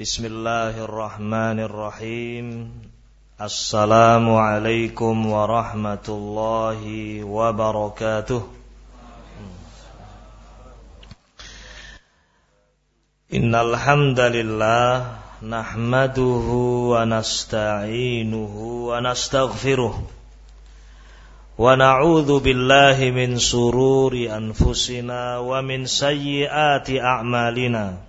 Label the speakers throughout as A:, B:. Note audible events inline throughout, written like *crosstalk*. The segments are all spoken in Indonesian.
A: Bismillahirrahmanirrahim. Assalamualaikum warahmatullahi wabarakatuh. Innal hamdalillah wa nasta'inuhu wa nastaghfiruh. Wa na'udzu billahi min sururi anfusina wa min sayyiati a'malina.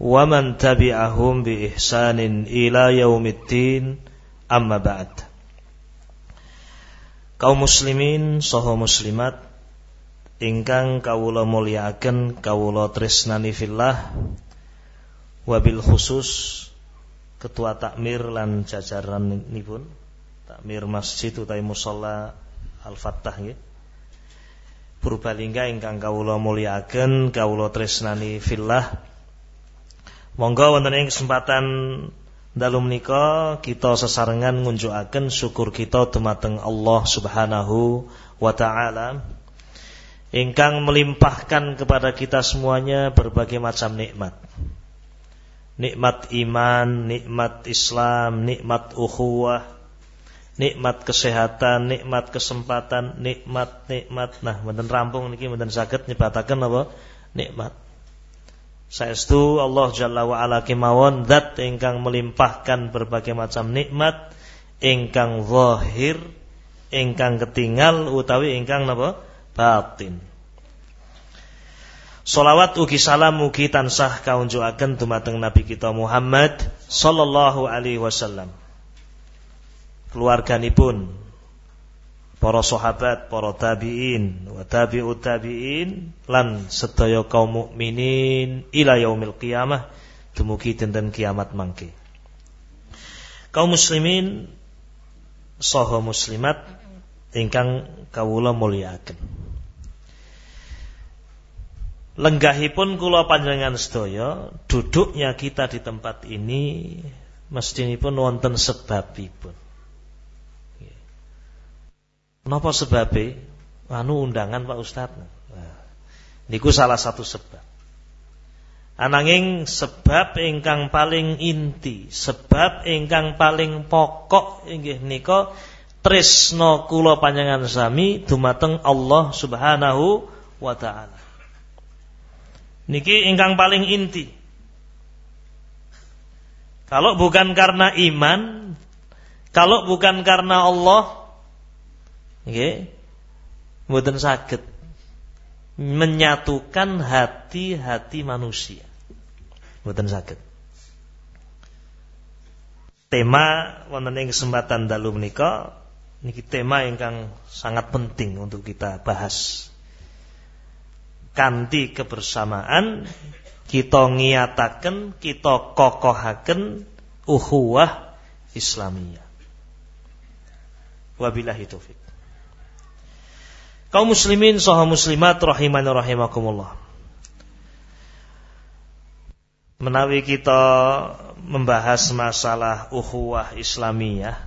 A: ومن تبعهم بإحسان إلى يوم الدين أما بعد kaum muslimin saha muslimat ingkang kawula mulyakaken kawula tresnani fillah wabil khusus ketua takmir lan jajaran nipun takmir masjid utawi musalla Al-Fattah nggih Purbalingga ingkang kawula mulyakaken kawula tresnani fillah Monggo wonten ing kesempatan dalu menika kita sesarengan ngunjukaken syukur kita dumateng Allah Subhanahu wa taala ingkang melimpahkan kepada kita semuanya berbagai macam nikmat. Nikmat iman, nikmat Islam, nikmat ukhuwah, nikmat kesehatan, nikmat kesempatan, nikmat nikmat. Nah, mboten rampung niki mboten saged nyebataken apa? Nikmat. Saestu Allah Jalla wa ala kemawon zat ingkang melimpahkan berbagai macam nikmat ingkang zahir, ingkang ketinggal utawi ingkang napa? batin. Salawat ugi salam ugi tansah kaunjukaken dumateng Nabi kita Muhammad sallallahu alaihi wasallam. Keluarganipun para sahabat, para tabi'in, wa tabi'ut tabi'in lan sedaya kaum mukminin ila yaumil qiyamah dumugi dinten kiamat mangke. Kaum muslimin saha muslimat ingkang kawula mulyakaken. Lenggahipun kula panjenengan sedaya duduknya kita di tempat ini mestinipun wonten sebabipun. Napa sebabnya? Anu undangan Pak Ustadz. Nah, niku salah satu sebab. Ananging sebab ingkang paling inti, sebab ingkang paling pokok inggih nika tresno kula panjenengan sami dumateng Allah Subhanahu wa taala. Niki ingkang paling inti. Kalau bukan karena iman, kalau bukan karena Allah, Nggih. Mboten saged menyatukan hati-hati manusia. Mboten saged. Tema wonten ing kesempatan dalu menika niki tema ingkang sangat penting untuk kita bahas. Kanti kebersamaan kita ngiyataken, kita kokohaken ukhuwah Islamiyah. Wabillahi taufik. Kaum muslimin saha muslimat rahiman rahimakumullah. Menawi kita membahas masalah ukhuwah Islamiyah,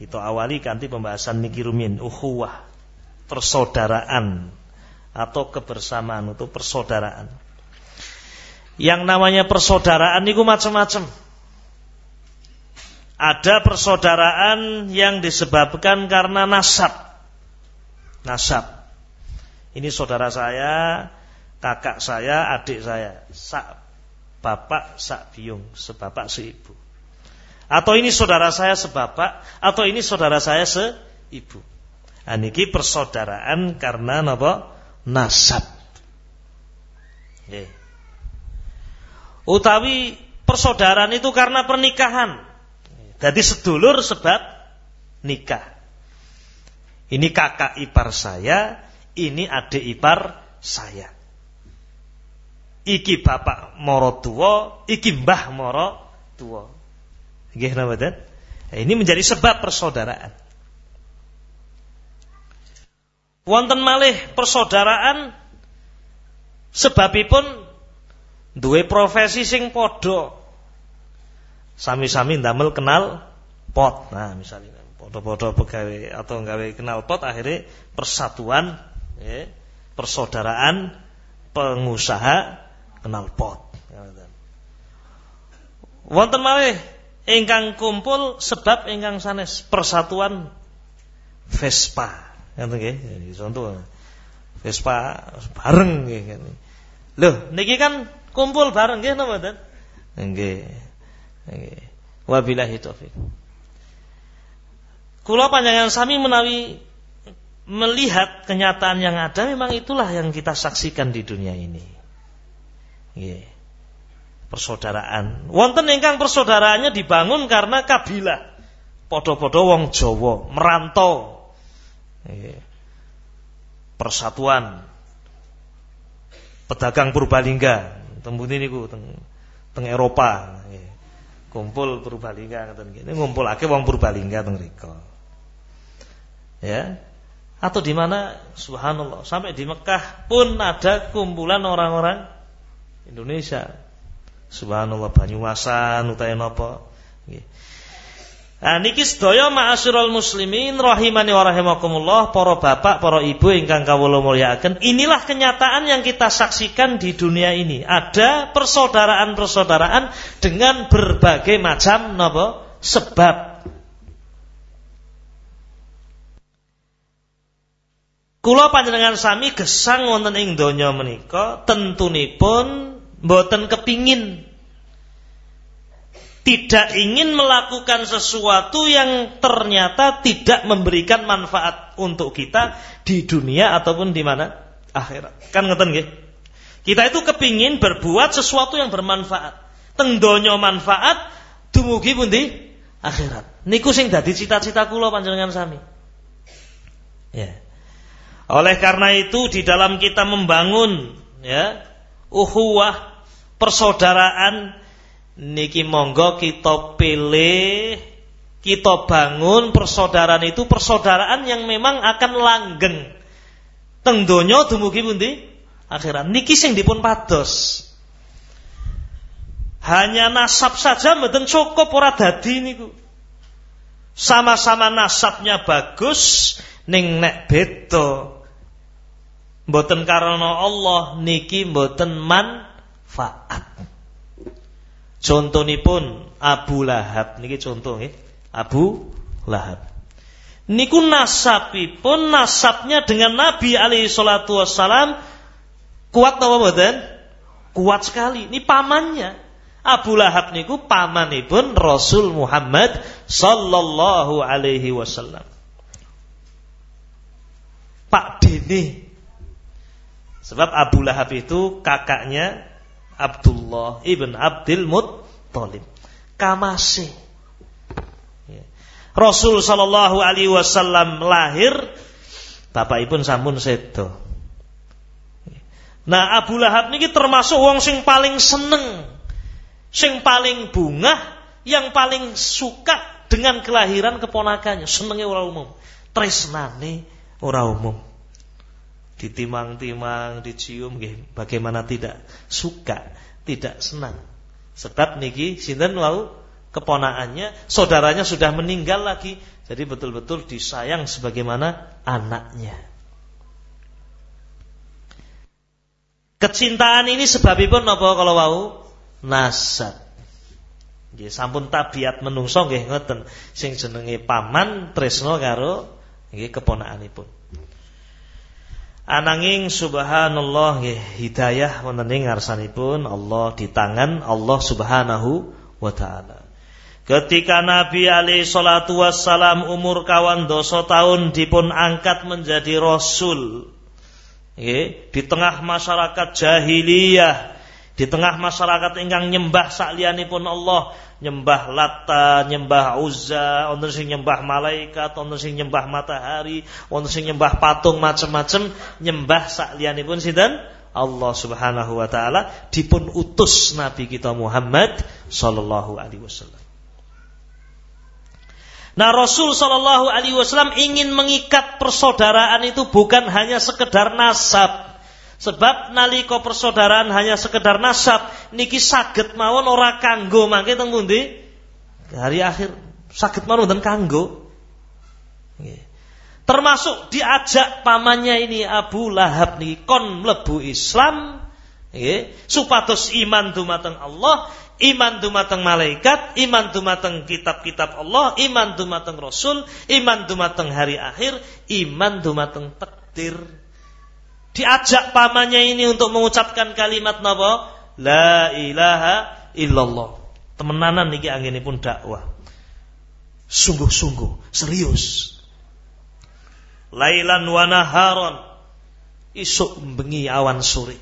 A: kita awali kanthi pembahasan niki rumiyin ukhuwah, persaudaraan atau kebersamaan atau persaudaraan. Yang namanya persaudaraan niku macam-macam. Ada persaudaraan yang disebabkan karena nasab. Nasab. Ini saudara saya, kakak saya, adik saya, sak bapak, sak biung, sebapak, seibu. Atau ini saudara saya sebapak, atau ini saudara saya seibu. Aniki persaudaraan karena napa? Nasab. Okay. Utawi persaudaraan itu karena pernikahan. Jadi sedulur sebab nikah. Ini kakak ipar saya, ini adik ipar saya. Iki bapak moro tua, iki mbah moro tua. Nggih napa Ini menjadi sebab persaudaraan. Wonten malih persaudaraan sebabipun duwe profesi sing padha. Sami-sami ndamel kenal pot. Nah, misalnya padha-padha pegawai atau gawe kenal pot akhirnya persatuan ya, persaudaraan pengusaha kenal pot. Wonten malih ingkang kumpul sebab ingkang sanes persatuan Vespa. Nggih. Contoh Vespa bareng nggih. Loh, niki kan kumpul bareng nggih napa mboten? Nggih. Nggih. Wabillahi taufik. Kula panjangan sami menawi melihat kenyataan yang ada memang itulah yang kita saksikan di dunia ini. Yeah. Persaudaraan. Wonten ingkang persaudaraannya dibangun karena kabilah. Podo-podo wong Jawa, merantau. Yeah. Persatuan. Pedagang Purbalingga, tembun niku teng teng Eropa. Yeah. Kumpul Purbalingga ngoten ngumpul Ngumpulake wong Purbalingga teng mriku. Ya, atau di mana subhanallah sampai di Mekah pun ada kumpulan orang-orang Indonesia. Subhanallah Banyumasan utahe napa. Nah, niki sedaya ma'asyiral muslimin rahimani wa rahimakumullah, para bapak, para ibu ingkang kawula mulyakaken, inilah kenyataan yang kita saksikan di dunia ini. Ada persaudaraan-persaudaraan dengan berbagai macam napa sebab Kula panjenengan sami gesang wonten ing donya menika tentunipun mboten kepingin tidak ingin melakukan sesuatu yang ternyata tidak memberikan manfaat untuk kita di dunia ataupun di mana akhirat. Kan ngeten nggih? Kita itu kepingin berbuat sesuatu yang bermanfaat. Teng donya manfaat dumugi pundi? Akhirat. Niku sing dadi cita-cita kula panjenengan sami. Ya. Yeah. Oleh karena itu di dalam kita membangun ya uhuwah persaudaraan niki monggo kita pilih kita bangun persaudaraan itu persaudaraan yang memang akan langgeng. Teng donya dumugi pundi? Akhirat. Niki sing dipun pados. Hanya nasab saja mboten cukup ora dadi niku. Sama-sama nasabnya bagus ning nek beda Mboten karena Allah niki mboten manfaat. Contonipun Abu Lahab niki contoh nggih. Abu Lahab. Niku nasabipun nasabnya dengan Nabi alaihi salatu wassalam kuat apa mboten? Kuat sekali. Ini pamannya. Abu Lahab niku pamanipun Rasul Muhammad sallallahu alaihi wasallam. Pak Dene Sebab Abu Lahab itu kakaknya Abdullah ibn Abdul Muttalib. Kamase. Ya. Rasul sallallahu alaihi wasallam lahir bapak ibu sampun sedo. Nah, Abu Lahab niki termasuk wong sing paling seneng, sing paling bunga, yang paling suka dengan kelahiran keponakannya. Senenge ora umum, tresnane ora umum ditimang-timang, dicium bagaimana tidak suka, tidak senang. Sebab niki sinten wau keponakannya, saudaranya sudah meninggal lagi, jadi betul-betul disayang sebagaimana anaknya. Kecintaan ini sebabipun apa kalau wau nasab. Nggih sampun tabiat menungso nggih ngoten. Sing jenenge paman tresno karo nggih keponakanipun. Ananging subhanallah hidayah wonten ing ngarsanipun Allah di tangan Allah Subhanahu wa taala. Ketika Nabi alaihi salatu wassalam umur kawan doso tahun dipun angkat menjadi rasul. di tengah masyarakat jahiliyah di tengah masyarakat ingkang nyembah saklianipun Allah, nyembah Lata, nyembah Uzza, wonten sing nyembah malaikat, wonten sing nyembah matahari, wonten sing nyembah patung macam-macam, nyembah saklianipun sinten? Allah Subhanahu wa taala dipun utus nabi kita Muhammad sallallahu alaihi wasallam. Nah Rasul Shallallahu Alaihi Wasallam ingin mengikat persaudaraan itu bukan hanya sekedar nasab. Sebab naliko persaudaraan hanya sekedar nasab, niki saged mawon ora kanggo mangke teng pundi? Hari akhir saged mawon dan kanggo. Termasuk diajak pamannya ini Abu Lahab nih kon mlebu Islam nggih supados iman dumateng Allah iman dumateng malaikat, iman dumateng kitab-kitab Allah, iman dumateng Rasul, iman dumateng hari akhir, iman dumateng takdir. Diajak pamannya ini untuk mengucapkan kalimat napa? La ilaha illallah. Temenanan niki pun dakwah. Sungguh-sungguh, serius. Lailan wa naharon. Isuk bengi awan sore.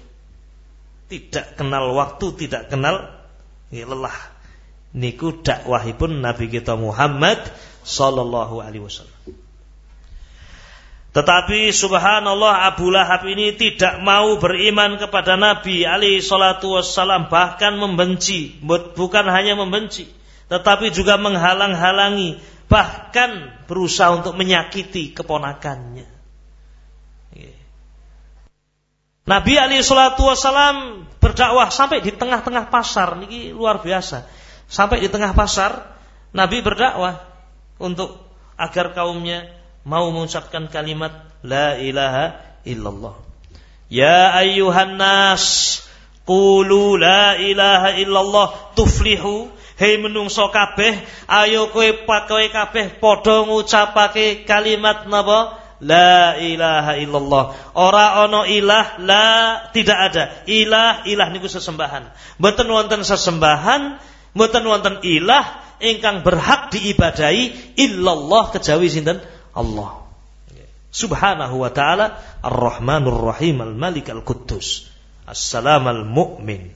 A: Tidak kenal waktu, tidak kenal ya, lelah. Niku dakwahipun Nabi kita Muhammad sallallahu alaihi wasallam. Tetapi subhanallah Abu Lahab ini tidak mau beriman kepada Nabi alaihi salatu wassalam bahkan membenci, bukan hanya membenci, tetapi juga menghalang-halangi, bahkan berusaha untuk menyakiti keponakannya. Nabi Ali Shallallahu Wasallam berdakwah sampai di tengah-tengah pasar, ini luar biasa. Sampai di tengah pasar, Nabi berdakwah untuk agar kaumnya mau mengucapkan kalimat La ilaha illallah. Ya ayyuhan nas, qulu la ilaha illallah tuflihu. Hei menungso kabeh, ayo kowe kowe kabeh padha ngucapake kalimat napa? La ilaha illallah. Ora ono ilah, la tidak ada. Ilah, ilah niku sesembahan. Mboten wonten sesembahan, mboten wonten ilah ingkang berhak diibadahi illallah kejawi sinten? Allah. Subhanahu wa taala Ar-Rahmanur Rahim Al-Malik Al-Quddus. Assalam al-Mu'min.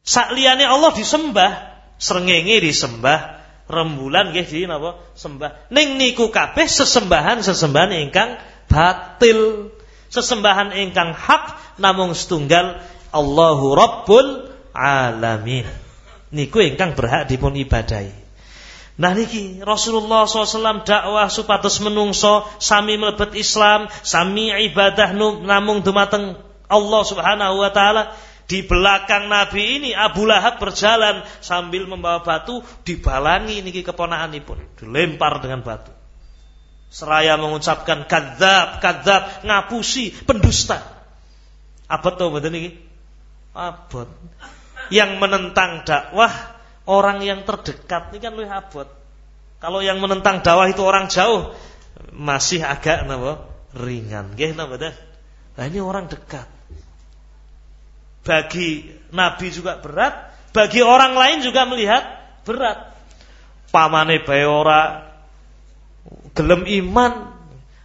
A: Sakliyane Allah disembah, srengenge disembah, rembulan nggih di napa sembah. Ning niku kabeh sesembahan-sesembahan ingkang batil. Sesembahan ingkang hak namung setunggal Allahu Rabbul Alamin. Niku ingkang berhak dipun ibadahi. Nah niki Rasulullah SAW dakwah supados menungso sami melebet Islam, sami ibadah namung dumateng Allah Subhanahu wa taala di belakang Nabi ini Abu Lahab berjalan sambil membawa batu dibalangi niki keponaan pun dilempar dengan batu. Seraya mengucapkan kadzab, kadzab, ngapusi, pendusta. Abot tuh betul niki? Abot. Yang menentang dakwah orang yang terdekat ini kan lebih abot. Kalau yang menentang dakwah itu orang jauh masih agak napa? ringan. Nggih napa Nah ini orang dekat bagi Nabi juga berat, bagi orang lain juga melihat berat. Pamane bae ora gelem iman,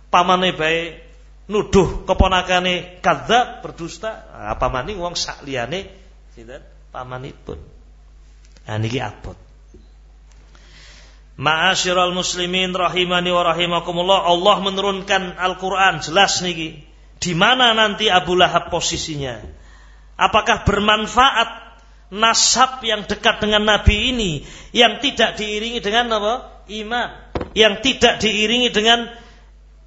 A: pamane bae nuduh keponakane kadzab berdusta, apa maning wong sak liyane sinten pamanipun. Nah niki abot. Ma'asyiral muslimin rahimani wa rahimakumullah Allah menurunkan Al-Qur'an jelas niki. Di mana nanti Abu Lahab posisinya? Apakah bermanfaat nasab yang dekat dengan Nabi ini yang tidak diiringi dengan apa? Iman, yang tidak diiringi dengan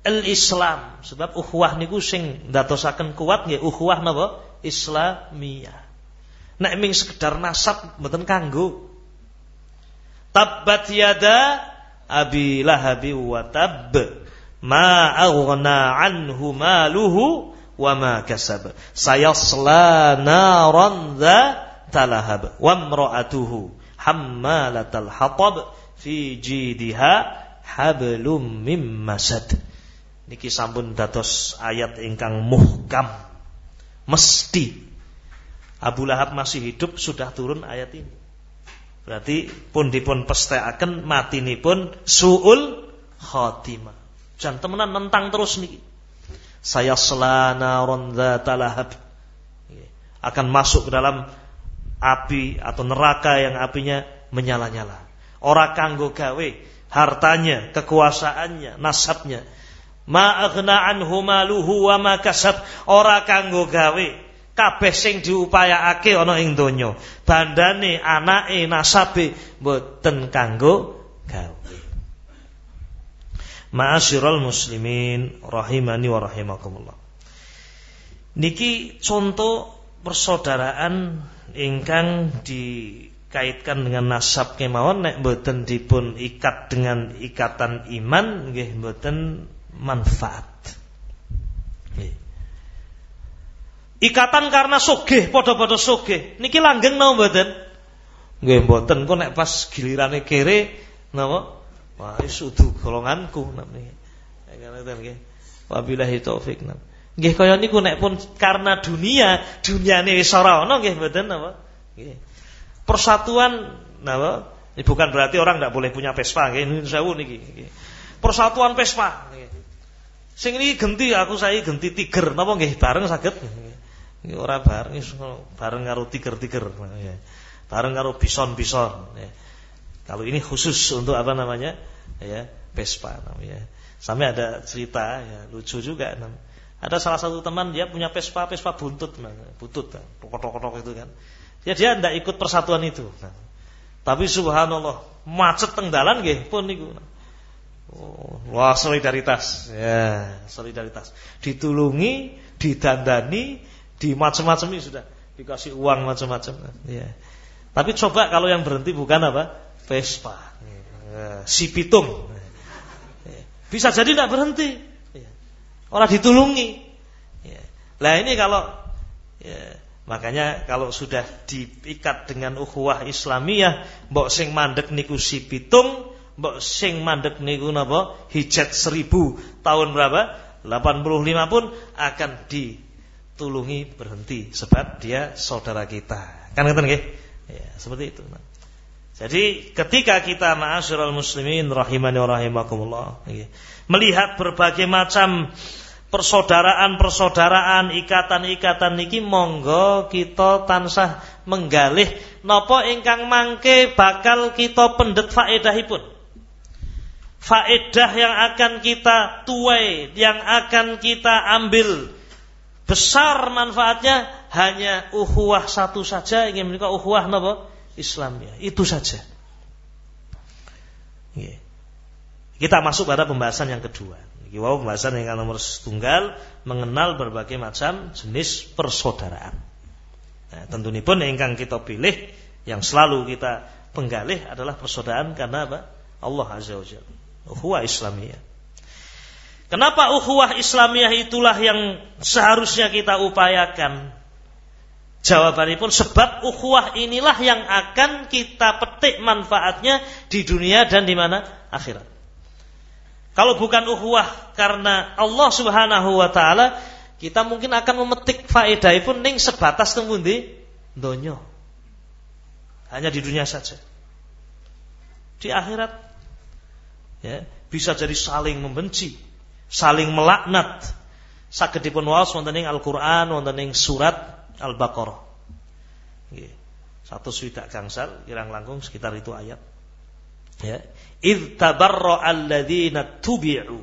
A: al-Islam. Sebab ukhuwah niku sing ndatosaken kuat nggih ukhuwah napa? Islamiyah. Nek ming sekedar nasab mboten kanggo. Tabbat yada Abi Lahabi wa tab. Ma aghna anhu maluhu wa ma kasab. Sayasla naran dha talahab. Wa imra'atuhu hammalatal hatab fi jidiha hablum mim masad. Niki sampun dados ayat ingkang muhkam. Mesti Abu Lahab masih hidup sudah turun ayat ini berarti pun dipun pestekaken pun suul khatimah jangan temenan mentang terus niki saya selana ronda talahab akan masuk ke dalam api atau neraka yang apinya menyala-nyala. Orang kanggo gawe hartanya, kekuasaannya, nasabnya. Ma aghna anhu maluhu wa ma kasab. Ora kanggo gawe kabeh sing diupayakake ana ing donya. Bandane, anake, nasabe mboten kanggo gawe. Ma'asyiral muslimin rahimani wa rahimakumullah. Niki contoh persaudaraan ingkang dikaitkan dengan nasab kemawon nek mboten dipun ikat dengan ikatan iman nggih mboten manfaat. Ikatan karena sugih, padha-padha sugih. Niki langgeng napa mboten? Nggih mboten kok nek pas gilirane kere napa? Wah, wis udu golonganku. Ngoten nggih. Wabillahi taufik. Nggih kaya niku nek pun karena dunia, duniane wis ora ana nggih mboten napa? Nggih. Persatuan napa? Ini bukan berarti orang tidak boleh punya Vespa nggih, sewu niki. Persatuan Vespa nggih. Sing ini genti aku saya genti tiger napa nggih bareng saged. Ini orang bareng bareng karo tiger-tiger ya. Bareng karo bison-bison ya. Kalau ini khusus untuk apa namanya? ya, Vespa namanya. Sampai ada cerita ya, lucu juga Ada salah satu teman dia punya Vespa, Vespa buntut, butut, kotok-kotok itu kan. Ya dia tidak ikut persatuan itu. Nah, tapi subhanallah, macet tenggalan gih pun niku. Oh, wah solidaritas, ya solidaritas. Ditulungi, didandani, di macam-macam ini sudah dikasih uang macam-macam ya. Tapi coba kalau yang berhenti bukan apa? Vespa. Ya. Si pitung. Ya. Bisa jadi tidak berhenti. Ya. Orang ditulungi. Lah ini kalau ya, makanya kalau sudah diikat dengan ukhuwah Islamiyah, mbok sing mandek niku si pitung, mbok sing mandek niku napa? Hijat seribu tahun berapa? 85 pun akan di tulungi berhenti sebab dia saudara kita. Kan ngeten nggih? Ya, seperti itu. Jadi ketika kita ma'asyiral muslimin rahimani wa rahimakumullah melihat berbagai macam persaudaraan-persaudaraan, ikatan-ikatan niki monggo kita tansah menggalih napa ingkang mangke bakal kita pendet faedahipun. Faedah yang akan kita tuai, yang akan kita ambil besar manfaatnya hanya uhuwah satu saja ingin menikah uhuwah napa Islamnya itu saja. Kita masuk pada pembahasan yang kedua. Wow, pembahasan yang nomor tunggal mengenal berbagai macam jenis persaudaraan. Nah, tentu ini pun yang kita pilih yang selalu kita penggalih adalah persaudaraan karena apa? Allah azza wajalla uhuwah Islamiyah Kenapa ukhuwah Islamiyah itulah yang seharusnya kita upayakan? Jawabannya pun sebab ukhuwah inilah yang akan kita petik manfaatnya di dunia dan di mana? Akhirat. Kalau bukan ukhuwah karena Allah Subhanahu wa taala, kita mungkin akan memetik faedah pun ning sebatas tembundi donyo. Hanya di dunia saja. Di akhirat ya, bisa jadi saling membenci, saling melaknat sagedipun waos wonten ing Al-Qur'an wonten ing surat Al-Baqarah. Nggih. Satu swidak gangsal kirang langkung sekitar itu ayat. Ya. Id tabarra alladziina tubi'u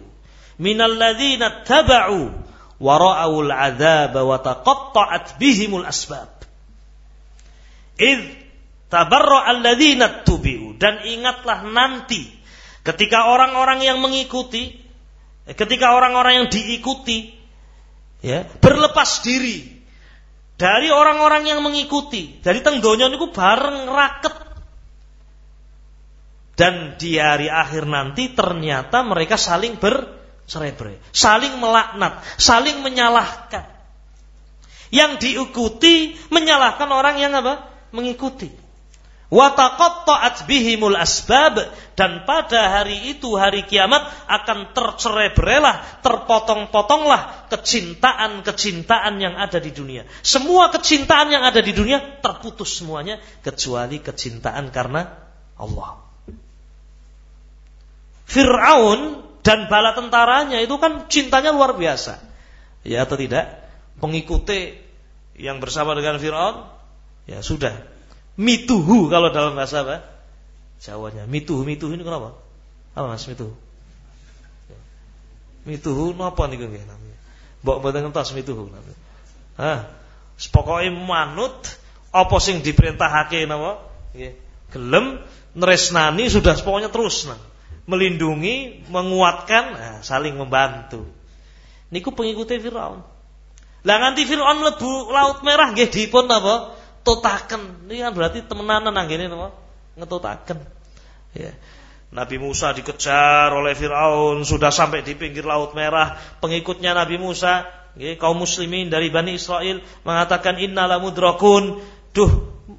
A: minal ladziina taba'u wa ra'awul 'adzaba wa taqatta'at bihimul asbab. Id tabarra alladziina tubi'u dan ingatlah nanti ketika orang-orang yang mengikuti Ketika orang-orang yang diikuti ya, berlepas diri dari orang-orang yang mengikuti, dari tengdonya niku bareng raket. Dan di hari akhir nanti ternyata mereka saling bercerai saling melaknat, saling menyalahkan. Yang diikuti menyalahkan orang yang apa? Mengikuti. Wataqatta'at bihimul asbab dan pada hari itu hari kiamat akan tercerai berelah, terpotong-potonglah kecintaan-kecintaan yang ada di dunia. Semua kecintaan yang ada di dunia terputus semuanya kecuali kecintaan karena Allah. Fir'aun dan bala tentaranya itu kan cintanya luar biasa. Ya atau tidak? Pengikuti yang bersama dengan Fir'aun ya sudah Mituhu kalau dalam bahasa apa? Jawanya. Mituhu, mituhu ini kenapa? Apa Mas mituhu? Mituhu napa niku nggih namanya? Mbok mboten ngentos mituhu namanya. Hah? Manut apa sing diperintahake napa? Nggih. Gelem nresnani sudah pokoknya terus nah. Melindungi, menguatkan, nah, saling membantu. Niku pengikuti Firaun. Lah nganti Firaun mlebu Laut Merah nggih dipun apa? Totaken. Ini kan berarti temenanan anggene napa? Ngetotaken. Ya. Nabi Musa dikejar oleh Firaun, sudah sampai di pinggir Laut Merah. Pengikutnya Nabi Musa, kaum muslimin dari Bani Israel mengatakan innala mudrakun. Duh,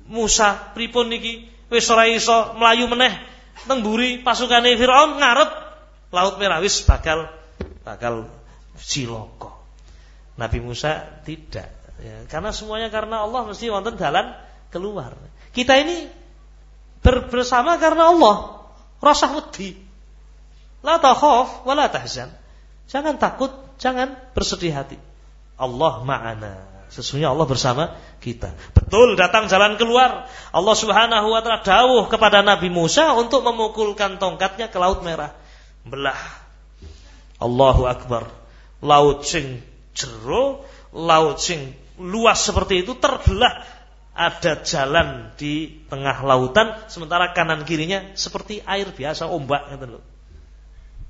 A: Musa pripun niki? Wis ora iso melayu meneh teng mburi pasukane Firaun ngarep Laut Merah wis bakal bakal cilaka. Nabi Musa tidak. Ya, karena semuanya karena Allah mesti wonten jalan keluar. Kita ini ber bersama karena Allah. Rasa wedi. La takhaf wa la tahzan. Jangan takut, jangan bersedih hati. Allah ma'ana. Sesungguhnya Allah bersama kita. Betul datang jalan keluar. Allah Subhanahu wa taala dawuh kepada Nabi Musa untuk memukulkan tongkatnya ke laut merah. Belah. Allahu akbar. Laut sing jero laut sing luas seperti itu terbelah ada jalan di tengah lautan sementara kanan kirinya seperti air biasa ombak gitu loh.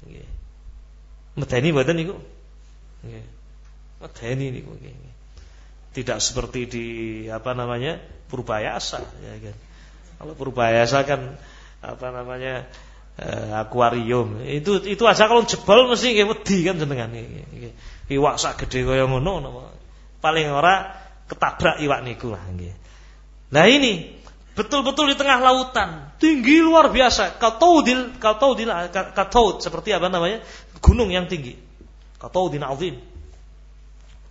A: Nggih. Medeni mboten niku? Medeni niku nggih. Tidak seperti di apa namanya? Purbayasa ya kan. Kalau Purbayasa kan apa namanya? Eh, akuarium. Itu itu aja kalau jebol mesti nggih wedi kan jenengan nggih iwak sak gede kaya ngono paling ora ketabrak iwak niku lah nggih. Nah ini betul-betul di tengah lautan, tinggi luar biasa. Kataudil, kataudil, kataud seperti apa namanya? Gunung yang tinggi. Kataudin azim.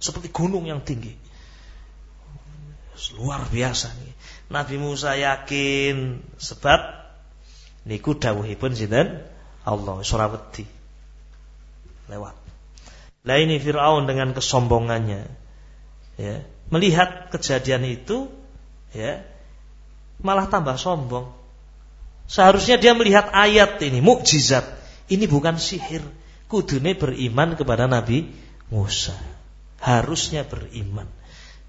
A: Seperti gunung yang tinggi. Luar biasa nih. Nabi Musa yakin sebab niku dawuhipun sinten? Allah ora Lewat. Lah ini Fir'aun dengan kesombongannya ya, melihat kejadian itu ya, malah tambah sombong. Seharusnya dia melihat ayat ini, mukjizat. Ini bukan sihir. Kudune beriman kepada Nabi Musa. Harusnya beriman.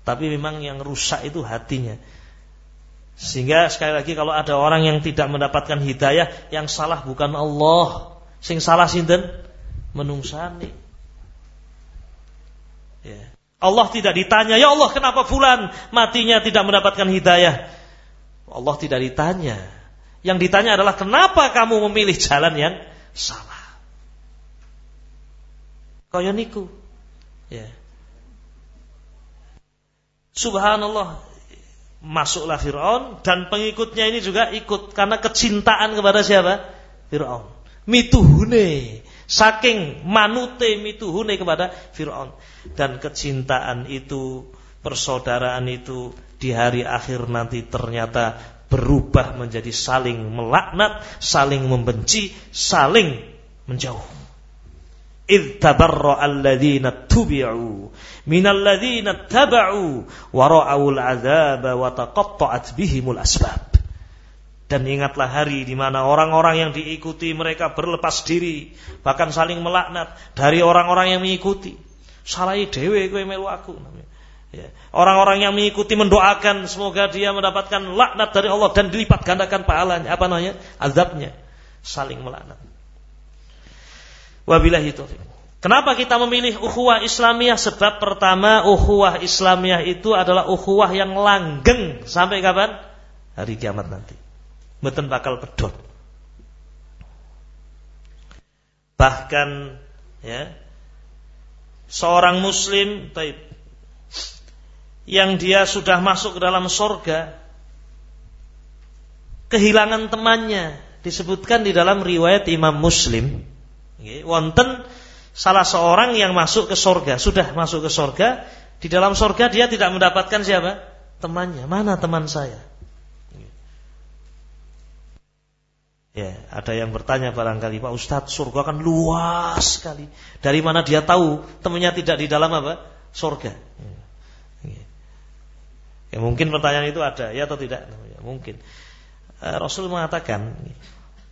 A: Tapi memang yang rusak itu hatinya. Sehingga sekali lagi kalau ada orang yang tidak mendapatkan hidayah, yang salah bukan Allah. Sing salah sinten? Menungsani. Ya. Allah tidak ditanya, ya Allah kenapa fulan matinya tidak mendapatkan hidayah? Allah tidak ditanya. Yang ditanya adalah kenapa kamu memilih jalan yang salah? Kaya niku. Ya. Subhanallah. Masuklah Fir'aun dan pengikutnya ini juga ikut karena kecintaan kepada siapa? Fir'aun. Mituhune Saking manute mituhune kepada Fir'aun. Dan kecintaan itu, persaudaraan itu di hari akhir nanti ternyata berubah menjadi saling melaknat, saling membenci, saling menjauh. إذ تبرأ الذين اتبعوا من الذين اتبعوا ورأوا العذاب وتقطعت بهم الأسباب dan ingatlah hari di mana orang-orang yang diikuti mereka berlepas diri, bahkan saling melaknat dari orang-orang yang mengikuti. Salai dewe kowe melu aku. Ya. Orang-orang yang mengikuti mendoakan semoga dia mendapatkan laknat dari Allah dan dilipat gandakan pahalanya, apa namanya? azabnya. Saling melaknat. Wabillahi taufiq. Kenapa kita memilih ukhuwah Islamiyah? Sebab pertama ukhuwah Islamiyah itu adalah ukhuwah yang langgeng sampai kapan? Hari kiamat nanti mboten bakal pedot. Bahkan ya seorang muslim taib yang dia sudah masuk ke dalam sorga kehilangan temannya disebutkan di dalam riwayat Imam Muslim. Wonten salah seorang yang masuk ke sorga sudah masuk ke sorga di dalam sorga dia tidak mendapatkan siapa? Temannya. Mana teman saya Ya, ada yang bertanya barangkali Pak Ustadz surga kan luas sekali. Dari mana dia tahu temannya tidak di dalam apa? Surga. Ya. ya mungkin pertanyaan itu ada, ya atau tidak? Ya, mungkin. Uh, Rasul mengatakan,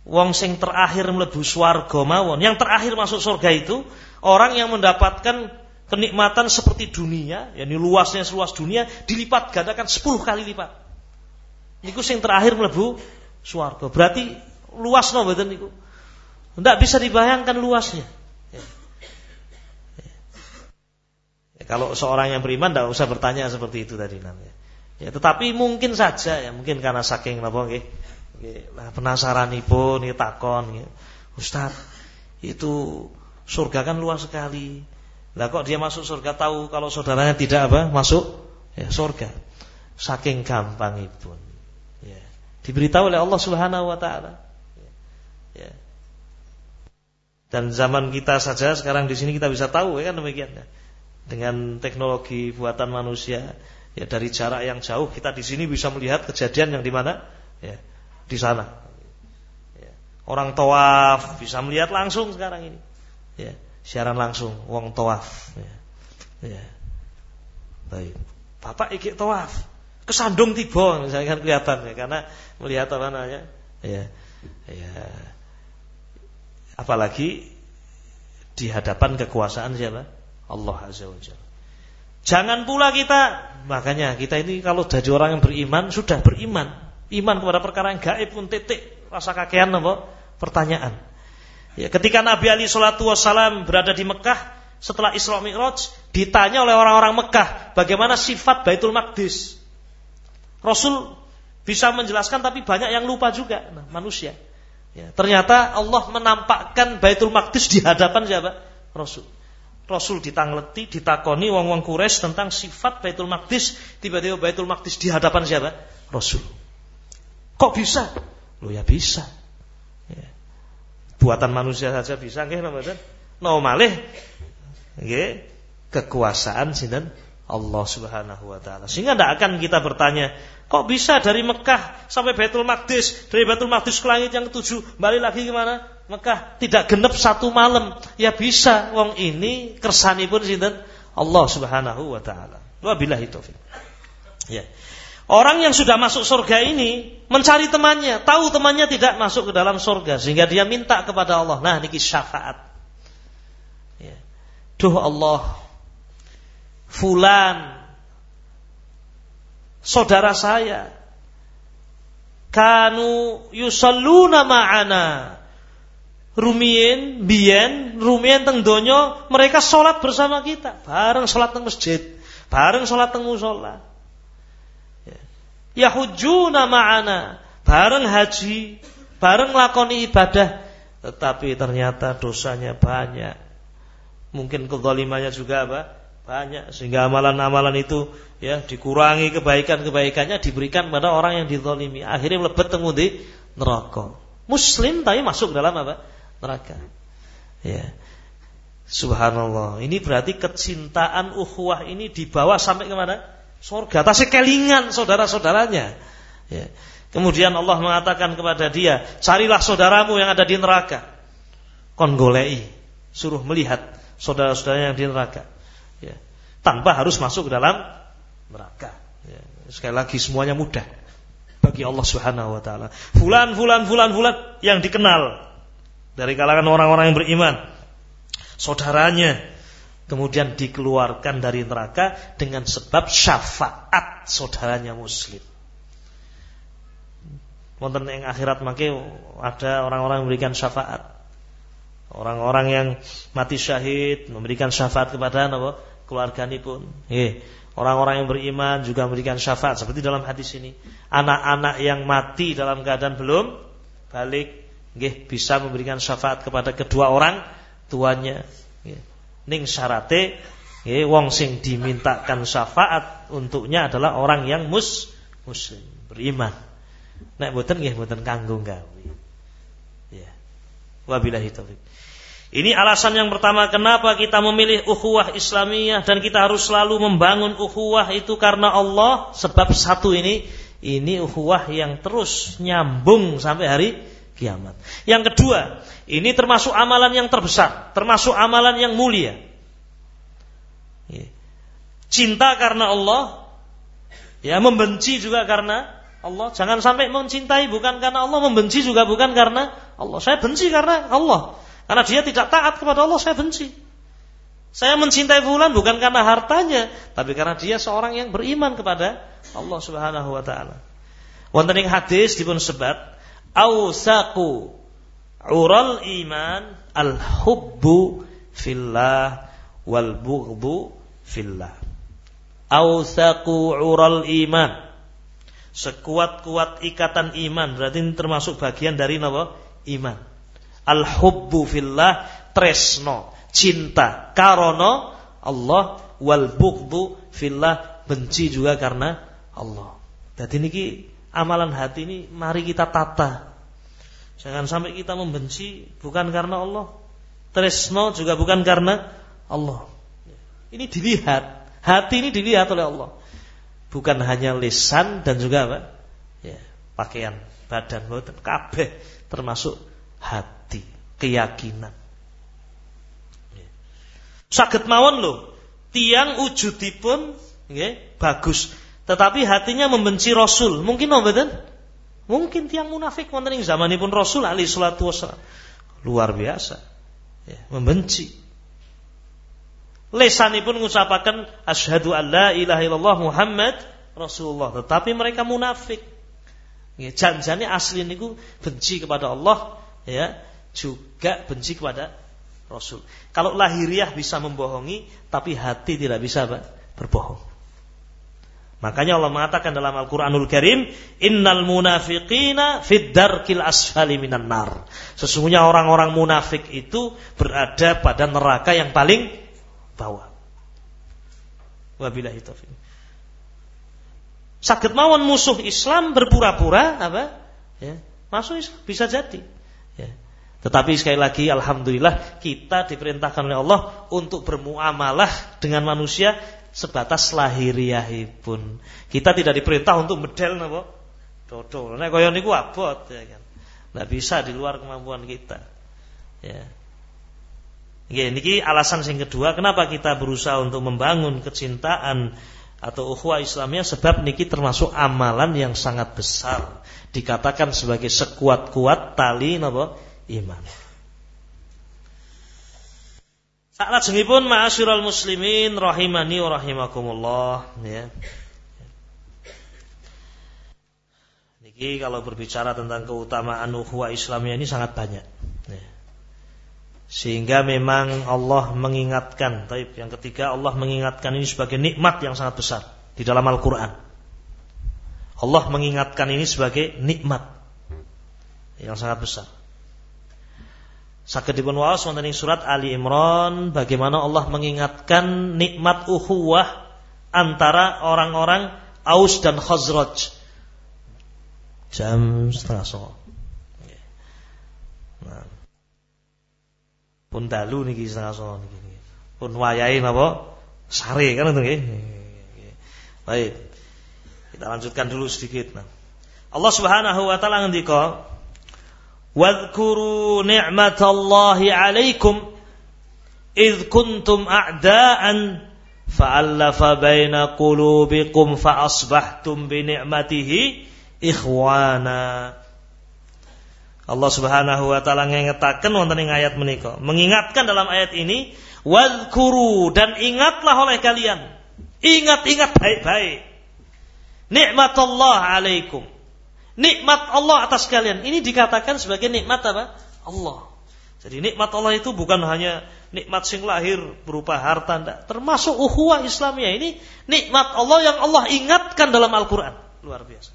A: wong sing terakhir melebu swarga mawon, yang terakhir masuk surga itu orang yang mendapatkan kenikmatan seperti dunia, yakni luasnya seluas dunia dilipat gandakan 10 kali lipat. Niku sing terakhir mlebu swarga. Berarti luas no mboten niku. Tidak bisa dibayangkan luasnya. Ya. Ya, kalau seorang yang beriman tidak usah bertanya seperti itu tadi namanya. Ya, tetapi mungkin saja ya, mungkin karena saking napa nggih. penasaran pun ya takon ya. Ustaz, itu surga kan luas sekali. Lah kok dia masuk surga tahu kalau saudaranya tidak apa? Masuk ya surga. Saking gampang pun. Ya. Diberitahu oleh Allah Subhanahu wa taala. Ya. ya. Dan zaman kita saja sekarang di sini kita bisa tahu ya kan demikian ya. Dengan teknologi buatan manusia ya dari jarak yang jauh kita di sini bisa melihat kejadian yang di mana? Ya, di sana. Ya. Orang tawaf bisa melihat langsung sekarang ini. Ya siaran langsung wong tawaf ya. ya. Baik. Bapak iki tawaf. Kesandung tiba misalnya kan kelihatan ya karena melihat apa namanya? Ya. Ya. Apalagi di hadapan kekuasaan siapa? Allah Azza wa Jalla. Jangan pula kita makanya kita ini kalau jadi orang yang beriman sudah beriman, iman kepada perkara yang gaib pun titik rasa kakean apa? Pertanyaan. Ya, ketika Nabi Ali Shallallahu Wasallam berada di Mekah setelah Isra Mi'raj ditanya oleh orang-orang Mekah bagaimana sifat Baitul Maqdis. Rasul bisa menjelaskan tapi banyak yang lupa juga nah, manusia. Ya, ternyata Allah menampakkan Baitul Maqdis di hadapan siapa? Rasul. Rasul ditangleti, ditakoni wong-wong Quraisy tentang sifat Baitul Maqdis, tiba-tiba Baitul Maqdis di hadapan siapa? Rasul. Kok bisa? Lo ya bisa buatan manusia saja bisa nggih mboten? No malih nggih kekuasaan sinten Allah Subhanahu wa taala. Sehingga tidak akan kita bertanya, kok bisa dari Mekah sampai Baitul Maqdis, dari Baitul Maqdis ke langit yang ketujuh, balik lagi ke mana? Mekah tidak genep satu malam. Ya bisa, wong ini kersanipun sinten Allah Subhanahu wa taala. Wabillahi taufik. Ya. Orang yang sudah masuk surga ini mencari temannya, tahu temannya tidak masuk ke dalam surga sehingga dia minta kepada Allah. Nah, niki syafaat. Ya. Duh Allah, fulan. Saudara saya. Kanu yusalluna ma'ana. Rumien biyen rumien teng donya mereka sholat bersama kita. Bareng sholat teng masjid. Bareng sholat teng musola. Yahujuna ma'ana, bareng haji, bareng lakoni ibadah, tetapi ternyata dosanya banyak. Mungkin kezalimannya juga apa? Banyak sehingga amalan-amalan itu ya dikurangi kebaikan-kebaikannya diberikan pada orang yang dizalimi. Akhirnya melebet temu di neraka. Muslim tapi masuk dalam apa? Neraka. Ya. Subhanallah. Ini berarti kecintaan ukhuwah ini dibawa sampai ke mana? Surga. Tasik kelingan saudara-saudaranya. Ya. Kemudian Allah mengatakan kepada dia, carilah saudaramu yang ada di neraka. Konggolei. Suruh melihat saudara-saudaranya yang di neraka. Tanpa harus masuk ke dalam neraka. Ya. Sekali lagi semuanya mudah bagi Allah Subhanahu wa taala. Fulan fulan fulan fulan yang dikenal dari kalangan orang-orang yang beriman. Saudaranya kemudian dikeluarkan dari neraka dengan sebab syafaat saudaranya muslim. Wonten yang akhirat maka ada orang-orang memberikan syafaat. Orang-orang yang mati syahid memberikan syafaat kepada apa? Keluarga pun. Eh, orang-orang yang beriman juga memberikan syafaat. Seperti dalam hadis ini. Anak-anak yang mati dalam keadaan belum balik, nggih bisa memberikan syafaat kepada kedua orang tuanya. Nggih. Ning syarate ya, wong sing dimintakan syafaat untuknya adalah orang yang mus muslim beriman. Nek mboten nggih mboten kanggo gawe ya. Wabillahi taufik ini alasan yang pertama kenapa kita memilih ukhuwah Islamiyah dan kita harus selalu membangun ukhuwah itu karena Allah sebab satu ini ini ukhuwah yang terus nyambung sampai hari kiamat. Yang kedua, ini termasuk amalan yang terbesar, termasuk amalan yang mulia. Ya. Cinta karena Allah, ya membenci juga karena Allah. Jangan sampai mencintai bukan karena Allah, membenci juga bukan karena Allah. Saya benci karena Allah. Karena dia tidak taat kepada Allah, saya benci. Saya mencintai fulan bukan karena hartanya, tapi karena dia seorang yang beriman kepada Allah Subhanahu wa taala. Wonten ing hadis dipun sebat ausaqu ural iman al hubbu fillah wal bughdhu fillah. Ausaqu ural iman. Sekuat-kuat ikatan iman berarti ini termasuk bagian dari napa? Iman. Al hubbu fillah tresno cinta karono Allah wal bughdhu fillah benci juga karena Allah. Jadi niki amalan hati ini mari kita tata. Jangan sampai kita membenci bukan karena Allah. Tresno juga bukan karena Allah. Ini dilihat. Hati ini dilihat oleh Allah. Bukan hanya lisan dan juga apa? Ya, pakaian, badan, kabeh termasuk hati, keyakinan. Sakit mawon loh. Tiang wujudipun nggih bagus, tetapi hatinya membenci Rasul. Mungkin no betul? Mungkin tiang munafik wonten ing zamanipun Rasul alaihi salatu wasallam. Luar biasa. Ya, membenci. Lesanipun ngucapaken asyhadu an la ilaha illallah Muhammad Rasulullah, tetapi mereka munafik. Ya, janjane asli niku benci kepada Allah ya, juga benci kepada Rasul. Kalau lahiriah bisa membohongi, tapi hati tidak bisa berbohong. Makanya Allah mengatakan dalam Al-Quranul Karim, Innal munafiqina fid darkil asfali minan nar. Sesungguhnya orang-orang munafik itu berada pada neraka yang paling bawah. Wabillahi taufiq. Sakit mawon musuh Islam berpura-pura apa? Ya, masuk Islam bisa jadi. Tetapi sekali lagi Alhamdulillah kita diperintahkan oleh Allah untuk bermuamalah dengan manusia sebatas lahiriahipun. Kita tidak diperintah untuk medel napa? Dodol. Nek kaya abot ya kan. Bisa di luar kemampuan kita. Ya. Ya, niki alasan yang kedua kenapa kita berusaha untuk membangun kecintaan atau ukhuwah Islamnya sebab niki termasuk amalan yang sangat besar. Dikatakan sebagai sekuat-kuat tali napa? Iman. Saat pun ma'asyiral muslimin rahimani wa rahimakumullah ya. Niki kalau berbicara tentang keutamaan ukhuwah Islamnya ini sangat banyak. Ya. Sehingga memang Allah mengingatkan, taib yang ketiga Allah mengingatkan ini sebagai nikmat yang sangat besar di dalam Al-Qur'an. Allah mengingatkan ini sebagai nikmat yang sangat besar. Sakit dipun waos wonten surat Ali Imran bagaimana Allah mengingatkan nikmat ukhuwah antara orang-orang Aus dan Khazraj. Jam setengah so. Nah. Pun dalu niki setengah so niki. Pun wayahe napa? Sare kan itu nggih. Baik. Kita lanjutkan dulu sedikit. Nah. Allah Subhanahu wa taala ngendika واذكروا نعمة الله عليكم إذ كنتم أعداء فألف بين قلوبكم فأصبحتم بنعمته إخوانا Allah Subhanahu wa taala ngengetaken wonten ing ayat menika. Mengingatkan dalam ayat ini, wadhkuru dan ingatlah oleh kalian. Ingat-ingat baik-baik. Nikmat Allah alaikum nikmat Allah atas kalian. Ini dikatakan sebagai nikmat apa? Allah. Jadi nikmat Allah itu bukan hanya nikmat sing lahir berupa harta, enggak. termasuk ukhuwah Islamiyah ini nikmat Allah yang Allah ingatkan dalam Al-Qur'an. Luar biasa.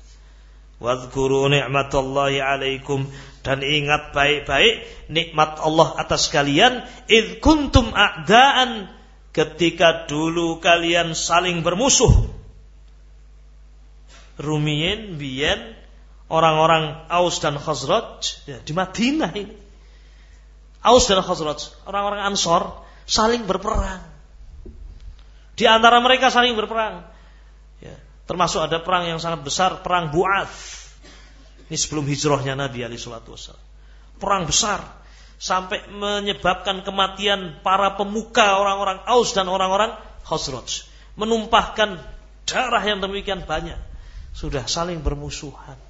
A: Wadhkuru ni'matallahi alaikum dan ingat baik-baik nikmat Allah atas kalian id kuntum a'daan ketika dulu kalian saling bermusuh. Rumiyin biyen orang-orang Aus dan Khazraj ya, di Madinah ini. Aus dan Khazraj, orang-orang Ansor saling berperang. Di antara mereka saling berperang. Ya, termasuk ada perang yang sangat besar, perang Bu'ath. Ini sebelum hijrahnya Nabi Ali Wasallam. Perang besar sampai menyebabkan kematian para pemuka orang-orang Aus dan orang-orang Khazraj. Menumpahkan darah yang demikian banyak. Sudah saling bermusuhan.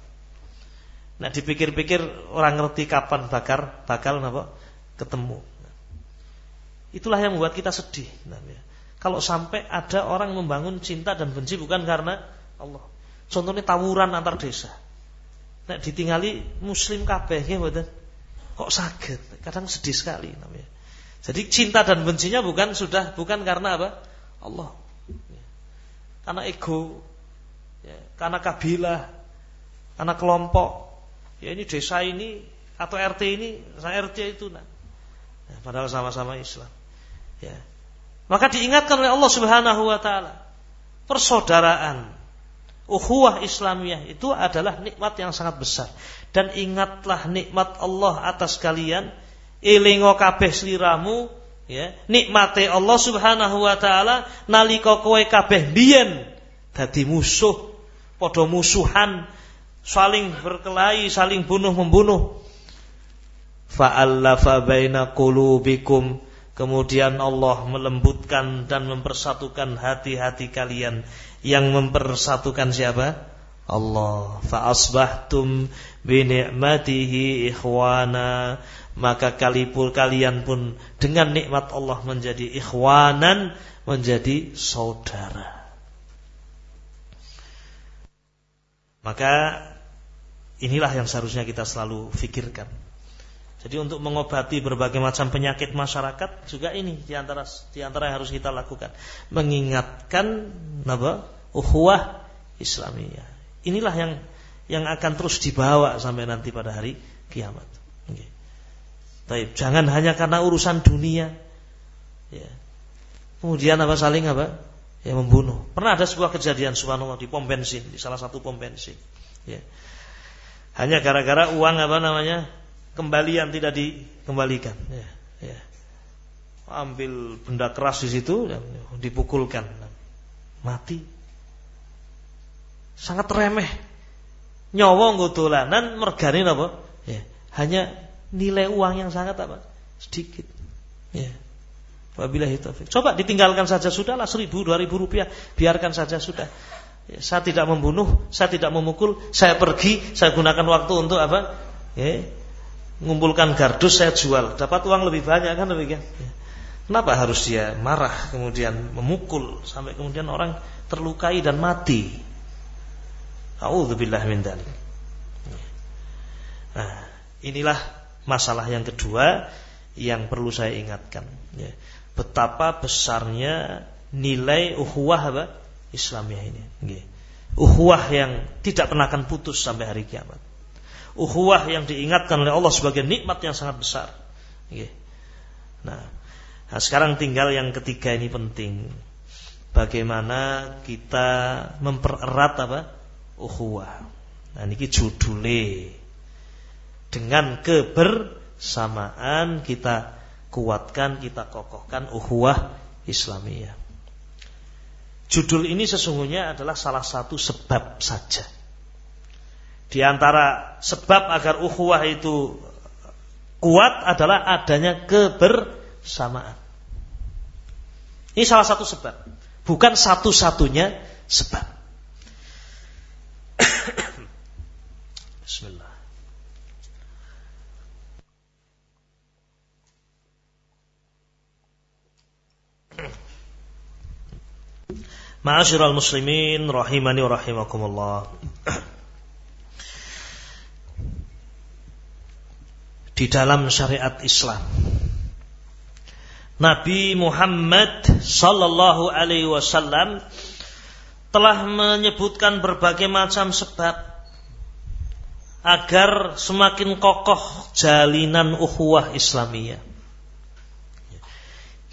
A: Nah dipikir-pikir orang ngerti kapan bakar bakal napa ketemu. Itulah yang membuat kita sedih. Kalau sampai ada orang membangun cinta dan benci bukan karena Allah. Contohnya tawuran antar desa. Nek ditinggali muslim kabeh nggih Kok sakit? Kadang sedih sekali namanya. Jadi cinta dan bencinya bukan sudah bukan karena apa? Allah. Karena ego, ya, karena kabilah, karena kelompok. Ya ini desa ini atau RT ini, saya RT itu nah. Ya, padahal sama-sama Islam. Ya. Maka diingatkan oleh Allah Subhanahu wa taala persaudaraan ukhuwah Islamiyah itu adalah nikmat yang sangat besar dan ingatlah nikmat Allah atas kalian elingo kabeh sliramu ya nikmate Allah Subhanahu wa taala nalika kowe kabeh biyen dadi musuh padha musuhan saling berkelahi saling bunuh membunuh. Fa'allafa baina qulubikum. Kemudian Allah melembutkan dan mempersatukan hati-hati kalian. Yang mempersatukan siapa? Allah. Fa asbahtum bi ni'matihi ikhwana. Maka kalipul kalian pun dengan nikmat Allah menjadi ikhwanan menjadi saudara maka inilah yang seharusnya kita selalu fikirkan jadi untuk mengobati berbagai macam penyakit masyarakat juga ini di antara di antara yang harus kita lakukan, mengingatkan apa ukhuwah Islamiyah. Inilah yang yang akan terus dibawa sampai nanti pada hari kiamat. Okay. Taib. Jangan hanya karena urusan dunia. Ya. Kemudian apa saling apa? Ya membunuh. Pernah ada sebuah kejadian subhanallah di pom bensin, di salah satu pom bensin. Ya. Hanya gara-gara uang apa namanya? kembalian tidak dikembalikan. Ya, ya. Ambil benda keras di situ dan dipukulkan, mati. Sangat remeh. Nyawa ngutulanan mergani apa? Ya, hanya nilai uang yang sangat apa? Sedikit. Ya. Wabillahi taufik. Coba ditinggalkan saja sudahlah seribu dua ribu rupiah biarkan saja sudah. Ya, saya tidak membunuh, saya tidak memukul, saya pergi, saya gunakan waktu untuk apa? Ya, ngumpulkan gardus saya jual, dapat uang lebih banyak kan demikian. Kenapa harus dia marah kemudian memukul sampai kemudian orang terlukai dan mati? Auzubillah min. Nah, inilah masalah yang kedua yang perlu saya ingatkan ya. Betapa besarnya nilai ukhuwah apa? Islamiyah ini. Ukhuwah yang tidak pernah akan putus sampai hari kiamat ukhuwah yang diingatkan oleh Allah sebagai nikmat yang sangat besar. Nah, nah, sekarang tinggal yang ketiga ini penting. Bagaimana kita mempererat apa? Ukhuwah. Nah, ini judulnya. Dengan kebersamaan kita kuatkan, kita kokohkan ukhuwah Islamiyah. Judul ini sesungguhnya adalah salah satu sebab saja di antara sebab agar ukhuwah itu kuat adalah adanya kebersamaan. Ini salah satu sebab, bukan satu-satunya sebab. Ma'asyiral muslimin rahimani wa rahimakumullah. di dalam syariat Islam. Nabi Muhammad sallallahu alaihi wasallam telah menyebutkan berbagai macam sebab agar semakin kokoh jalinan ukhuwah Islamiyah.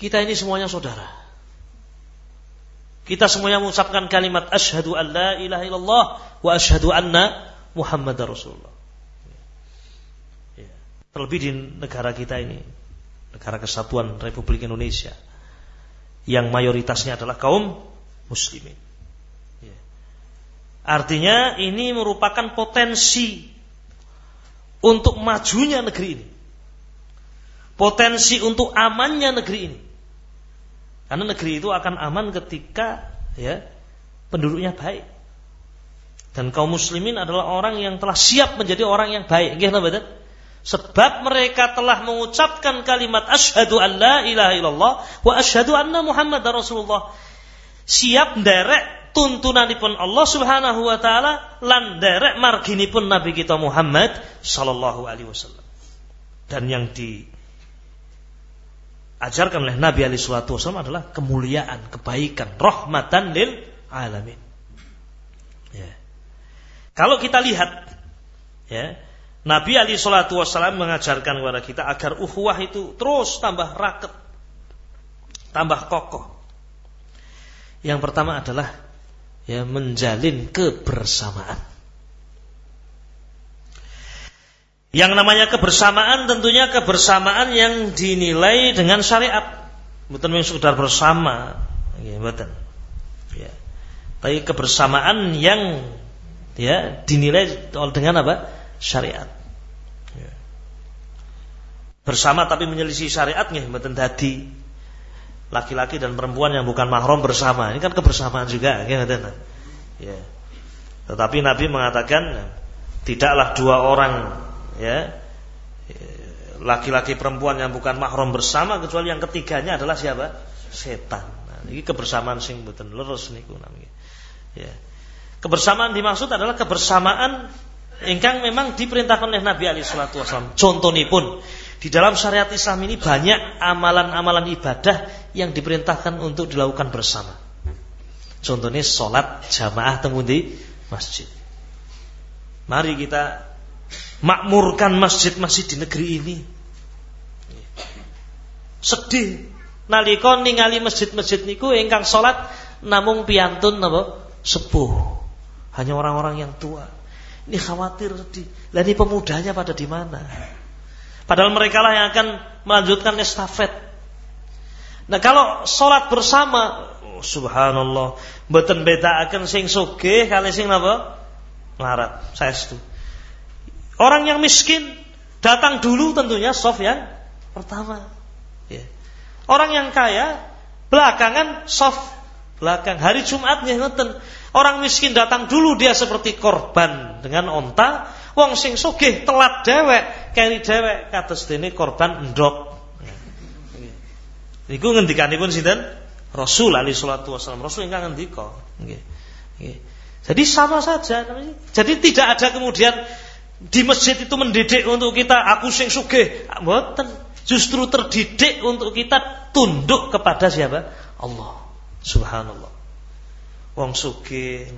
A: Kita ini semuanya saudara. Kita semuanya mengucapkan kalimat asyhadu an la ilaha illallah wa asyhadu anna Muhammadar Rasulullah. Terlebih di negara kita ini, negara kesatuan Republik Indonesia, yang mayoritasnya adalah kaum muslimin. Ya. Artinya ini merupakan potensi untuk majunya negeri ini. Potensi untuk amannya negeri ini. Karena negeri itu akan aman ketika ya penduduknya baik. Dan kaum muslimin adalah orang yang telah siap menjadi orang yang baik. Gimana betul? Sebab mereka telah mengucapkan kalimat asyhadu an la ilaha illallah wa asyhadu anna Muhammad Rasulullah. Siap derek tuntunanipun Allah Subhanahu wa taala lan derek marginipun Nabi kita Muhammad sallallahu alaihi wasallam. Dan yang diajarkan oleh Nabi alaihi wasallam adalah kemuliaan, kebaikan, rahmatan lil alamin. Ya. Kalau kita lihat ya, Nabi Ali Shallallahu Wasallam mengajarkan kepada kita agar ukhuwah itu terus tambah raket, tambah kokoh. Yang pertama adalah ya menjalin kebersamaan. Yang namanya kebersamaan tentunya kebersamaan yang dinilai dengan syariat. Bukan yang sekedar bersama, ya, betul. Ya. Tapi kebersamaan yang ya dinilai dengan apa? Syariat bersama tapi menyelisih syariatnya mboten dadi laki-laki dan perempuan yang bukan mahram bersama ini kan kebersamaan juga ya ya tetapi Nabi mengatakan tidaklah dua orang ya. Laki-laki perempuan yang bukan mahram bersama kecuali yang ketiganya adalah siapa? Setan. Nah, ini kebersamaan sing mboten lurus niku namanya. Ya. Kebersamaan dimaksud adalah kebersamaan ingkang memang diperintahkan oleh Nabi alaihi salatu wasallam contohipun di dalam syariat Islam ini banyak amalan-amalan ibadah yang diperintahkan untuk dilakukan bersama. Contohnya sholat jamaah temu di masjid. Mari kita makmurkan masjid-masjid di negeri ini. Sedih nalika ningali masjid-masjid niku ingkang sholat namung piantun napa sepuh. Hanya orang-orang yang tua. Ini khawatir sedih. Lah ini pemudanya pada di mana? Padahal mereka lah yang akan melanjutkan estafet. Nah kalau sholat bersama, oh, subhanallah, beten beda akan sing soge kali sing apa? Larat, saya itu. Orang yang miskin datang dulu tentunya soft yang pertama. Ya. Orang yang kaya belakangan soft belakang. Hari Jumatnya nonton. Orang miskin datang dulu dia seperti korban dengan onta Wong sing sugih telat dewek, keri dewek kados dene korban endok. Niku ngendikanipun sinten? Rasul alaihi salatu wasallam. Rasul ingkang ngendika. Jadi sama saja Jadi tidak ada kemudian di masjid itu mendidik untuk kita aku sing sugih. Mboten. Justru terdidik untuk kita tunduk kepada siapa? Allah. Subhanallah. Wong sugih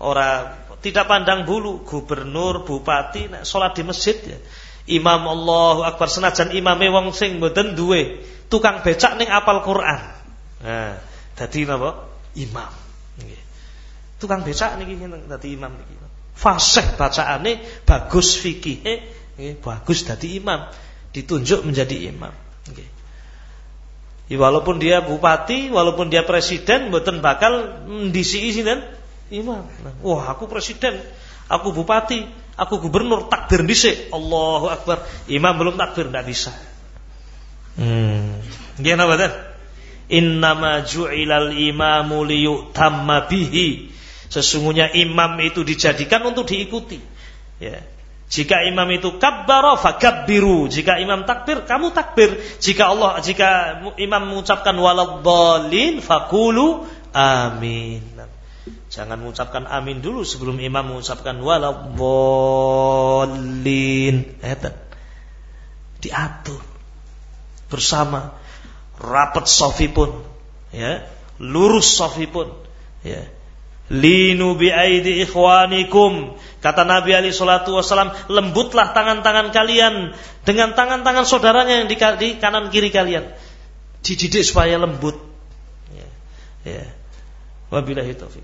A: ora tidak pandang bulu gubernur, bupati nek salat di masjid ya. Imam Allahu Akbar senajan imame wong sing mboten duwe tukang becak ning apal Quran. Nah, dadi napa? Imam. Tukang becak niki dadi imam niki. Fasih bacaane, bagus fikihe, nggih, bagus dadi imam. Ditunjuk menjadi imam. Nggih. Ya, walaupun dia bupati, walaupun dia presiden, mboten bakal ndisi sinten? Imam. Nah, wah, aku presiden, aku bupati, aku gubernur, takbir dhisik. Allahu Akbar. Imam belum takbir tidak bisa. Hmm. Gimana badan? Innama ju'ilal imamu liyutamma bihi. Sesungguhnya imam itu dijadikan untuk diikuti. Ya. Jika imam itu kabbara fakabbiru. Jika imam takbir, kamu takbir. Jika Allah jika imam mengucapkan waladhdallin fakulu amin. Jangan mengucapkan amin dulu sebelum imam mengucapkan walabolin. Diatur bersama rapat sofi pun, ya, lurus sofi pun, ya. Linu bi aidi ikhwanikum kata Nabi Ali Shallallahu Wasallam lembutlah tangan-tangan kalian dengan tangan-tangan saudaranya yang di, di kanan kiri kalian dididik supaya lembut ya, ya. wabillahi taufiq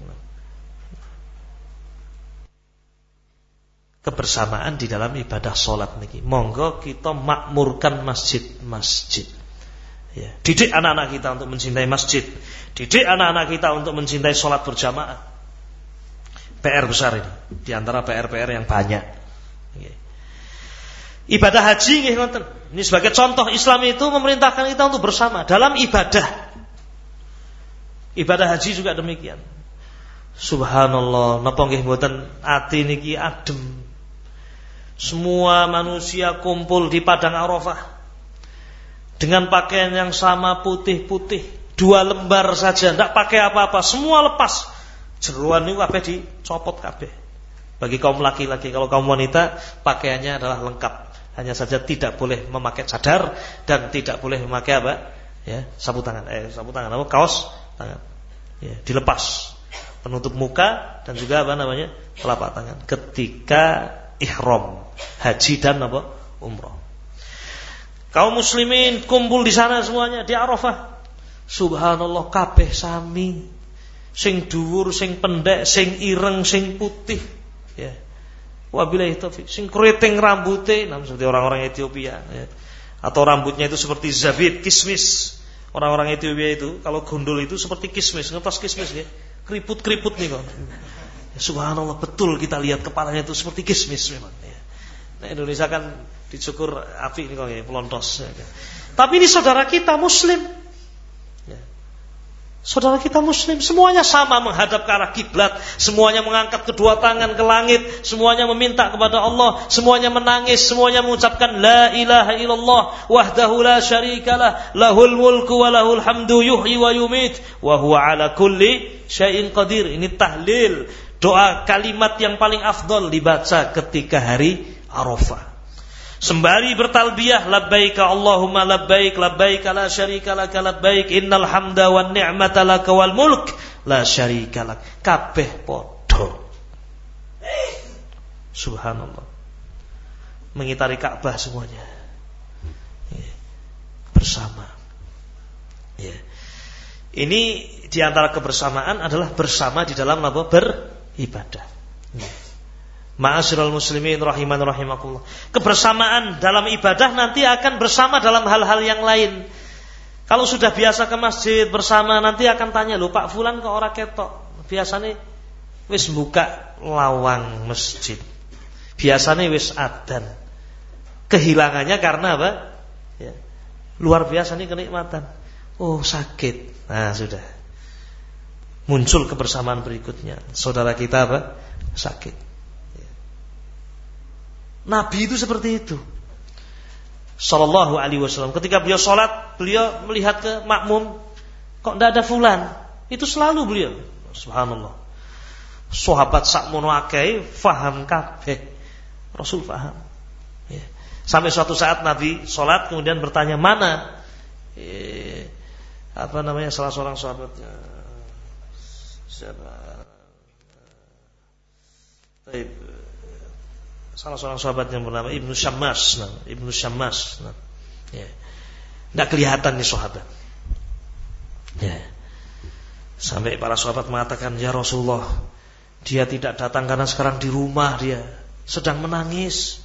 A: kebersamaan di dalam ibadah sholat niki. Monggo kita makmurkan masjid-masjid. Ya. Didik anak-anak kita untuk mencintai masjid. Didik anak-anak kita untuk mencintai sholat berjamaah. PR besar ini. Di antara PR-PR yang banyak. Ya. Ibadah haji Ini sebagai contoh Islam itu memerintahkan kita untuk bersama dalam ibadah. Ibadah haji juga demikian. Subhanallah, napa nggih mboten ati niki adem Semua manusia kumpul di padang Arafah dengan pakaian yang sama putih-putih, dua lembar saja, tidak pakai apa-apa, semua lepas. Jeruan itu kabeh dicopot kabeh. Bagi kaum laki-laki, kalau kaum wanita pakaiannya adalah lengkap. Hanya saja tidak boleh memakai cadar dan tidak boleh memakai apa? Ya, sapu tangan. Eh, sapu tangan apa? Kaos tangan. Ya, dilepas. Penutup muka dan juga apa namanya? telapak tangan. Ketika ihram haji dan apa? umrah. Kaum muslimin kumpul di sana semuanya di Arafah. Subhanallah kabeh sami. Sing dhuwur, sing pendek, sing ireng, sing putih. Ya. Wabillahi taufik. Sing keriting rambutnya, nah, seperti orang-orang Ethiopia. Ya. Atau rambutnya itu seperti zabit, kismis. Orang-orang Ethiopia itu kalau gondol itu seperti kismis, ngepas kismis ya. Keriput-keriput nih kok. Ya, subhanallah betul kita lihat kepalanya itu seperti kismis memang. Ya. Nah, Indonesia kan dicukur api ini kok ya, pelontos. Ya. Tapi ini saudara kita Muslim. Saudara kita Muslim, semuanya sama menghadap ke arah kiblat, semuanya mengangkat kedua tangan ke langit, semuanya meminta kepada Allah, semuanya menangis, semuanya mengucapkan La ilaha illallah wahdahu la syarikalah, lahul mulku wa lahul hamdu yuhyi wa yumit, wa huwa ala kulli syai'in qadir. Ini tahlil, doa kalimat yang paling afdol dibaca ketika hari Arafah. Sembari bertalbiyah labbaik Allahumma labbaik labbaik la syarika lak labbaik innal hamda wan ni'mata lak wal mulk la syarika lak. Kabeh padha. Subhanallah. Mengitari Ka'bah semuanya. Ya. bersama. Ya. ini di antara kebersamaan adalah bersama di dalam apa? Beribadah. Ya. Ma'asyiral muslimin rahiman rahimakumullah. Kebersamaan dalam ibadah nanti akan bersama dalam hal-hal yang lain. Kalau sudah biasa ke masjid bersama nanti akan tanya lho Pak Fulan ke orang ketok. Biasanya wis buka lawang masjid. Biasanya wis adan. Kehilangannya karena apa? Ya. Luar biasa nih kenikmatan. Oh sakit. Nah sudah. Muncul kebersamaan berikutnya. Saudara kita apa? Sakit. Nabi itu seperti itu. Sallallahu alaihi wasallam. Ketika beliau sholat, beliau melihat ke makmum, kok tidak ada fulan? Itu selalu beliau. Subhanallah. Sahabat sakmono akeh faham kabeh. Rasul faham. Ya. Sampai suatu saat Nabi sholat kemudian bertanya mana eh, apa namanya salah seorang sahabatnya siapa? Baik salah seorang sahabat yang bernama Ibnu Syammas, nah, Ibnu Syammas. Nah, ya. Nggak kelihatan nih sahabat. Ya. Sampai para sahabat mengatakan, "Ya Rasulullah, dia tidak datang karena sekarang di rumah dia sedang menangis.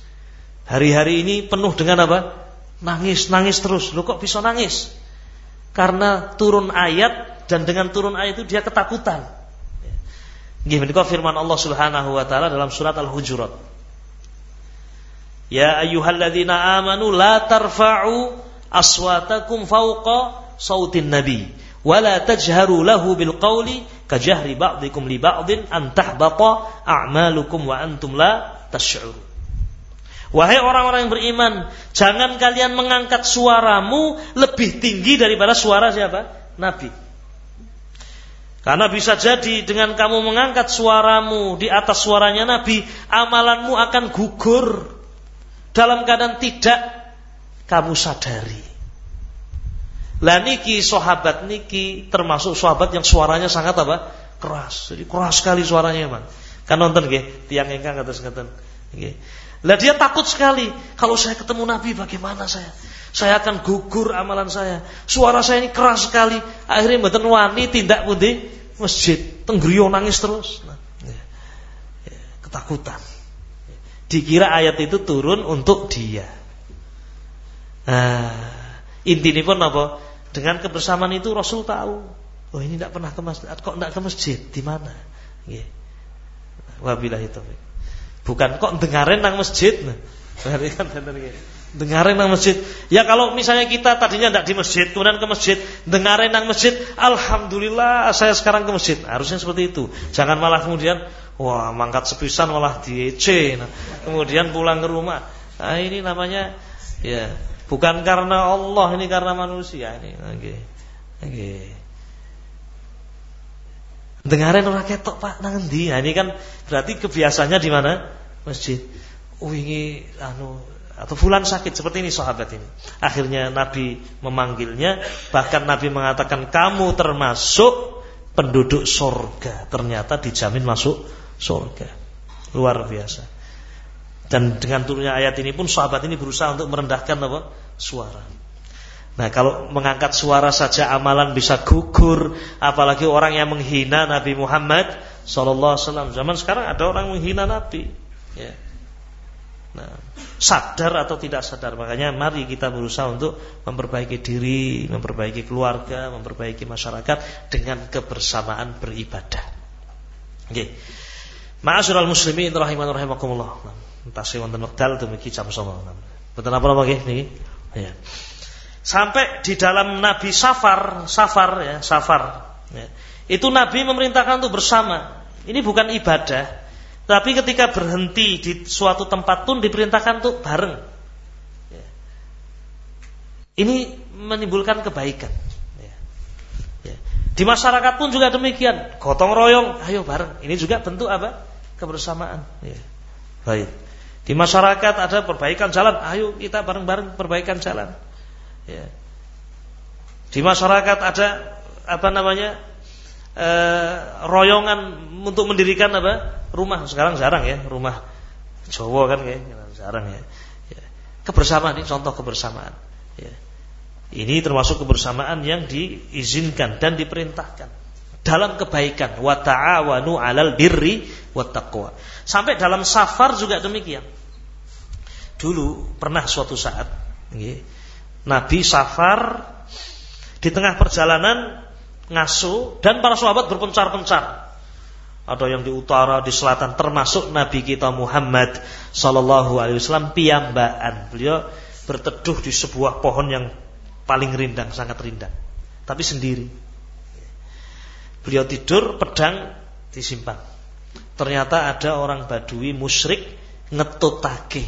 A: Hari-hari ini penuh dengan apa? Nangis, nangis terus. Loh kok bisa nangis? Karena turun ayat dan dengan turun ayat itu dia ketakutan. Gimana firman Allah Subhanahu wa taala dalam surat Al-Hujurat. Ya ayyuhalladzina amanu la tarfa'u aswatakum fawqa sautin nabi wa la tajharu lahu bil qawli kajahri ba'dikum li ba'din an tahbata a'malukum wa antum la tash'urun. Wahai orang-orang yang beriman, jangan kalian mengangkat suaramu lebih tinggi daripada suara siapa? Nabi. Karena bisa jadi dengan kamu mengangkat suaramu di atas suaranya Nabi, amalanmu akan gugur dalam keadaan tidak kamu sadari. Lah niki sahabat niki termasuk sahabat yang suaranya sangat apa? keras. Jadi keras sekali suaranya, Bang. Kan nonton nggih, tiang ingkang kados ngaten. Nggih. Lah dia takut sekali kalau saya ketemu Nabi bagaimana saya? Saya akan gugur amalan saya. Suara saya ini keras sekali. Akhirnya mboten wani tindak pundi masjid, tenggriyo nangis terus. Nah, ya. Ya, ketakutan. Dikira ayat itu turun untuk dia. Nah, intinya pun apa? Dengan kebersamaan itu Rasul tahu. Oh ini tidak pernah ke masjid. Kok tidak ke masjid? Di mana? Yeah. Wabillahi taufik. Bukan kok dengarin nang masjid. Nah, kan dengarin nang masjid. Ya kalau misalnya kita tadinya tidak di masjid, kemudian ke masjid, dengarin nang masjid, alhamdulillah saya sekarang ke masjid. Harusnya seperti itu. Jangan malah kemudian Wah, mangkat sepisan malah diece. Nah, kemudian pulang ke rumah. Nah, ini namanya ya, bukan karena Allah, ini karena manusia ini. Oke. Oke. Dengarin orang ketok Pak nang ndi? Nah, ini kan berarti kebiasaannya di mana? Masjid. Oh ini anu atau fulan sakit seperti ini sahabat ini. Akhirnya Nabi memanggilnya, bahkan Nabi mengatakan kamu termasuk penduduk sorga. Ternyata dijamin masuk surga. Luar biasa. Dan dengan turunnya ayat ini pun sahabat ini berusaha untuk merendahkan apa? suara. Nah, kalau mengangkat suara saja amalan bisa gugur, apalagi orang yang menghina Nabi Muhammad sallallahu alaihi. Zaman sekarang ada orang menghina Nabi, ya. Nah, sadar atau tidak sadar, makanya mari kita berusaha untuk memperbaiki diri, memperbaiki keluarga, memperbaiki masyarakat dengan kebersamaan beribadah. Okay. Ma'asyiral muslimin rahiman rahimakumullah. Tasih wonten wekdal dumugi jam 09.00. Betul apa nggih niki? Ya. Sampai di dalam Nabi Safar, Safar ya, Safar. Ya. Itu Nabi memerintahkan untuk bersama. Ini bukan ibadah, tapi ketika berhenti di suatu tempat pun diperintahkan untuk bareng. Ya. Ini menimbulkan kebaikan. Di masyarakat pun juga demikian, gotong royong, ayo bareng. Ini juga bentuk apa? Kebersamaan. Ya. Baik. Di masyarakat ada perbaikan jalan, ayo kita bareng-bareng perbaikan jalan. Ya. Di masyarakat ada apa namanya? E, royongan untuk mendirikan apa? Rumah. Sekarang jarang ya, rumah Jawa kan kayak jarang ya. ya. Kebersamaan ini contoh kebersamaan. Ya. Ini termasuk kebersamaan yang diizinkan dan diperintahkan dalam kebaikan wa ta'awanu 'alal birri wat taqwa. Sampai dalam safar juga demikian. Dulu pernah suatu saat Nabi safar di tengah perjalanan ngasuh dan para sahabat berpencar-pencar. Ada yang di utara, di selatan, termasuk Nabi kita Muhammad Sallallahu Alaihi Wasallam piyambaan. Beliau berteduh di sebuah pohon yang paling rindang, sangat rindang. Tapi sendiri. Beliau tidur, pedang disimpan. Ternyata ada orang Badui musyrik ngetutake.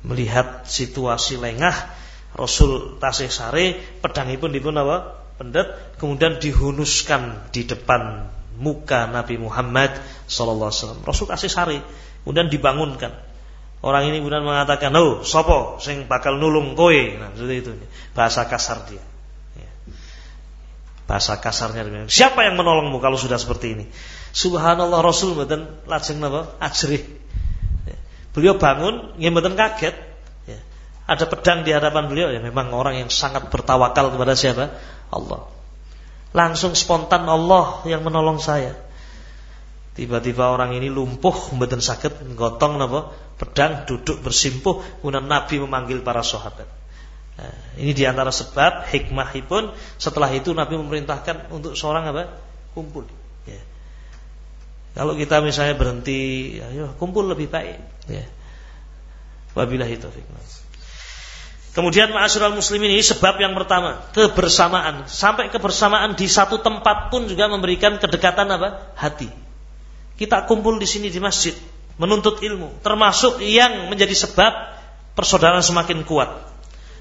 A: Melihat situasi lengah, Rasul tasih sare, pedangipun dipun apa? Pendet, kemudian dihunuskan di depan muka Nabi Muhammad sallallahu alaihi wasallam. Rasul tasih sare, kemudian dibangunkan. Orang ini kemudian mengatakan, "Oh, sopo sing bakal nulung kowe." Nah, seperti itu. Bahasa kasar dia. Bahasa kasarnya Siapa yang menolongmu kalau sudah seperti ini? Subhanallah Rasul mboten lajeng napa? Ajrih. Ya. Beliau bangun, nggih mboten kaget. Ya. Ada pedang di hadapan beliau ya memang orang yang sangat bertawakal kepada siapa? Allah. Langsung spontan Allah yang menolong saya. Tiba-tiba orang ini lumpuh mboten sakit gotong napa? pedang duduk bersimpuh kemudian Nabi memanggil para sahabat. Nah, ini di antara sebab hikmah pun setelah itu Nabi memerintahkan untuk seorang apa kumpul. Ya. Kalau kita misalnya berhenti, ayo kumpul lebih baik. Ya. Wabillahi taufiq. Kemudian ma'asyiral muslimin ini sebab yang pertama, kebersamaan. Sampai kebersamaan di satu tempat pun juga memberikan kedekatan apa? Hati. Kita kumpul di sini di masjid, menuntut ilmu, termasuk yang menjadi sebab persaudaraan semakin kuat.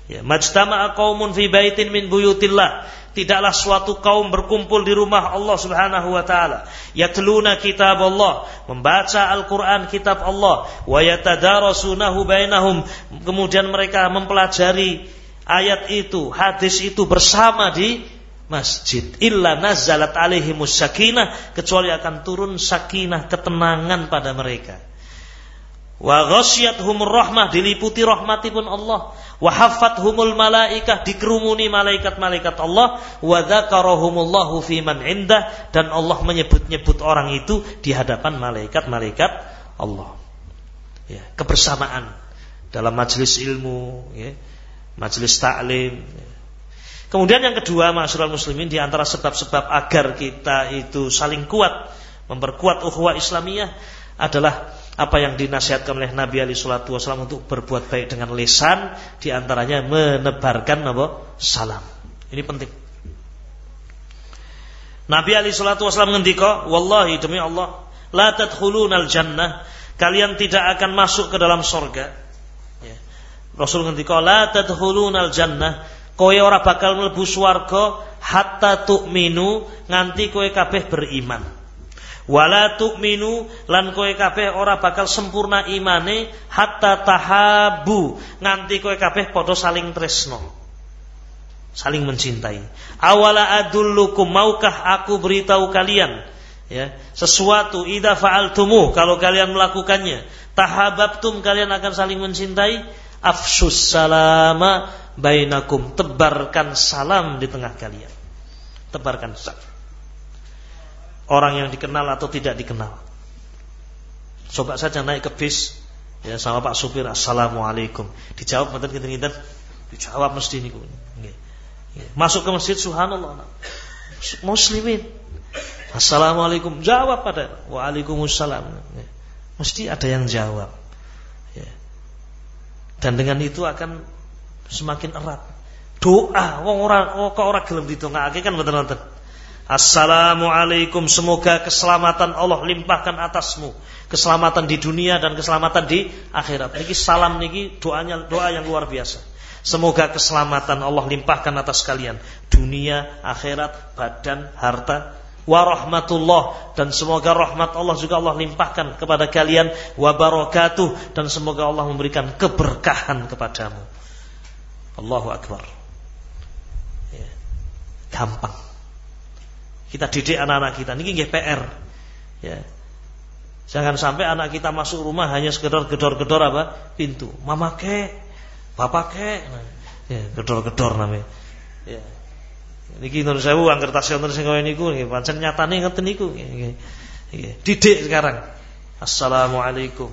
A: Ya, majtama'a qaumun fi baitin min buyutillah. Tidaklah suatu kaum berkumpul di rumah Allah Subhanahu wa taala, yatluna kitab Allah, membaca Al-Qur'an kitab Allah, wa yatadarasunahu bainahum. Kemudian mereka mempelajari ayat itu, hadis itu bersama di masjid. Illa nazalat alaihimus sakinah. Kecuali akan turun sakinah ketenangan pada mereka. Wa ghasyiyatuhumur rahmah. Diliputi rahmatipun Allah wa haffathumul malaikah dikerumuni malaikat-malaikat Allah. Wa dzakarahumullahu fi man indah dan Allah menyebut-nyebut orang itu di hadapan malaikat-malaikat Allah. Ya kebersamaan dalam majelis ilmu ya majelis taklim ya. Kemudian yang kedua, masyarakat muslimin di antara sebab-sebab agar kita itu saling kuat memperkuat ukhuwah Islamiyah adalah apa yang dinasihatkan oleh Nabi Ali Shallallahu Wasallam untuk berbuat baik dengan lisan, di antaranya menebarkan apa? salam. Ini penting. Nabi Ali Shallallahu Wasallam ngendika, wallahi demi Allah, la tadkhulunal jannah, kalian tidak akan masuk ke dalam sorga. Ya. Rasul ngendika la tadkhulunal jannah, kowe ora bakal mlebu swarga hatta tu'minu nganti kowe kabeh beriman. Wala tu'minu lan kowe kabeh ora bakal sempurna imane hatta tahabu nganti kowe kabeh padha saling tresno. Saling mencintai. Awala adullukum maukah aku beritahu kalian ya sesuatu ida fa'altumu kalau kalian melakukannya tahababtum kalian akan saling mencintai afsus salama bainakum tebarkan salam di tengah kalian tebarkan salam orang yang dikenal atau tidak dikenal coba saja naik ke bis ya sama Pak supir assalamualaikum dijawab mboten kinten dijawab mesti niku masuk ke masjid subhanallah muslimin Assalamualaikum. Jawab pada Waalaikumsalam. Mesti ada yang jawab. Ya. Dan dengan itu akan semakin erat. Doa, wong ora kok ora gelem didongakake kan mboten-mboten. Assalamualaikum, semoga keselamatan Allah limpahkan atasmu. Keselamatan di dunia dan keselamatan di akhirat. Niki salam niki doanya doa yang luar biasa. Semoga keselamatan Allah limpahkan atas kalian dunia, akhirat, badan, harta, warahmatullah dan semoga rahmat Allah juga Allah limpahkan kepada kalian wa barakatuh dan semoga Allah memberikan keberkahan kepadamu. Allahu akbar. Ya. Kita didik anak-anak kita ini nggih PR. Ya. Jangan sampai anak kita masuk rumah hanya sekedar gedor-gedor apa? Pintu. Mama ke, papa ke. Ya, gedor-gedor namanya. Ya. Niki nun sewu angker tasih wonten sing kaya niku nggih pancen nyatane ngoten niku nggih. Didik sekarang. Assalamualaikum.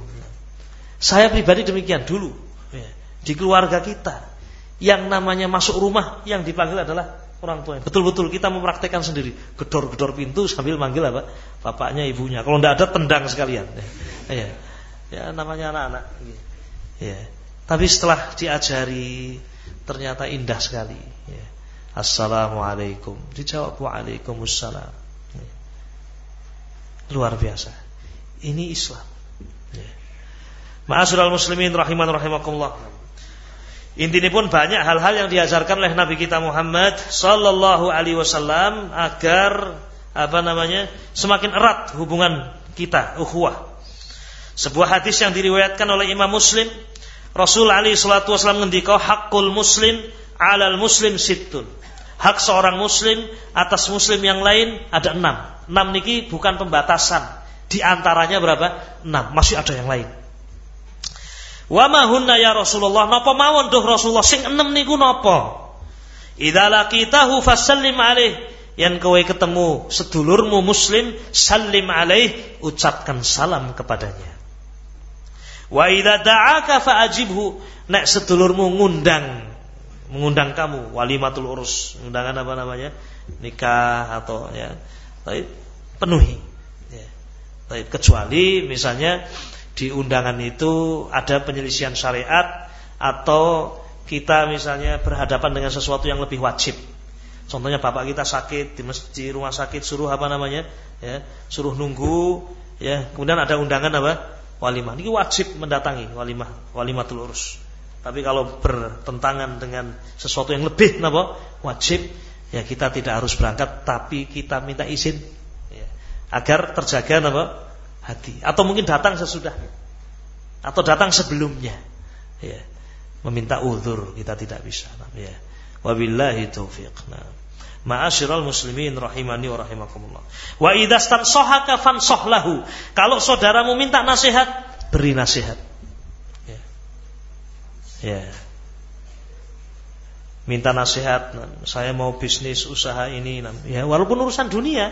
A: Saya pribadi demikian dulu ya. di keluarga kita yang namanya masuk rumah yang dipanggil adalah orang tua. Betul-betul kita mempraktekkan sendiri. Gedor-gedor pintu sambil manggil apa? Bapaknya, ibunya. Kalau tidak ada tendang sekalian. *laughs* Ya, ya namanya anak-anak. Ya. Tapi setelah diajari ternyata indah sekali. Ya. Assalamualaikum. Dijawab Waalaikumsalam. Luar biasa. Ini Islam. Ma'asyiral muslimin rahiman rahimakumullah. Intinya pun banyak hal-hal yang diajarkan oleh Nabi kita Muhammad sallallahu alaihi wasallam agar apa namanya? semakin erat hubungan kita, ukhuwah. Sebuah hadis yang diriwayatkan oleh Imam Muslim, Rasul alaihi salatu wasallam ngendika hakul muslim alal muslim sittun. Hak seorang muslim atas muslim yang lain ada enam. Enam niki bukan pembatasan. Di antaranya berapa? Enam. Masih ada yang lain. Wa mahunna ya Rasulullah. Napa mawon duh Rasulullah sing enam niku napa? Idza laqitahu fasallim alaih. Yang kowe ketemu sedulurmu muslim, salim alaih, ucapkan salam kepadanya. Wa idza da'aka fa'ajibhu. Nek sedulurmu ngundang mengundang kamu walimatul urus undangan apa namanya nikah atau ya tapi penuhi ya. tapi kecuali misalnya di undangan itu ada penyelisihan syariat atau kita misalnya berhadapan dengan sesuatu yang lebih wajib. Contohnya bapak kita sakit di masjid rumah sakit suruh apa namanya ya suruh nunggu ya. Kemudian ada undangan apa? Walimah. Ini wajib mendatangi walimah walimatul urus. Tapi kalau bertentangan dengan sesuatu yang lebih napa? wajib, ya kita tidak harus berangkat tapi kita minta izin ya, agar terjaga napa? Hati atau mungkin datang sesudahnya atau datang sebelumnya. Ya. Meminta uzur kita tidak bisa. Ya. Wabillahi taufiq. Nah. Ma'asyiral muslimin rahimani wa rahimakumullah. Wa idastan sohaka fan sohlahu. Kalau saudaramu minta nasihat, beri nasihat. Ya. Minta nasihat, saya mau bisnis usaha ini, ya walaupun urusan dunia,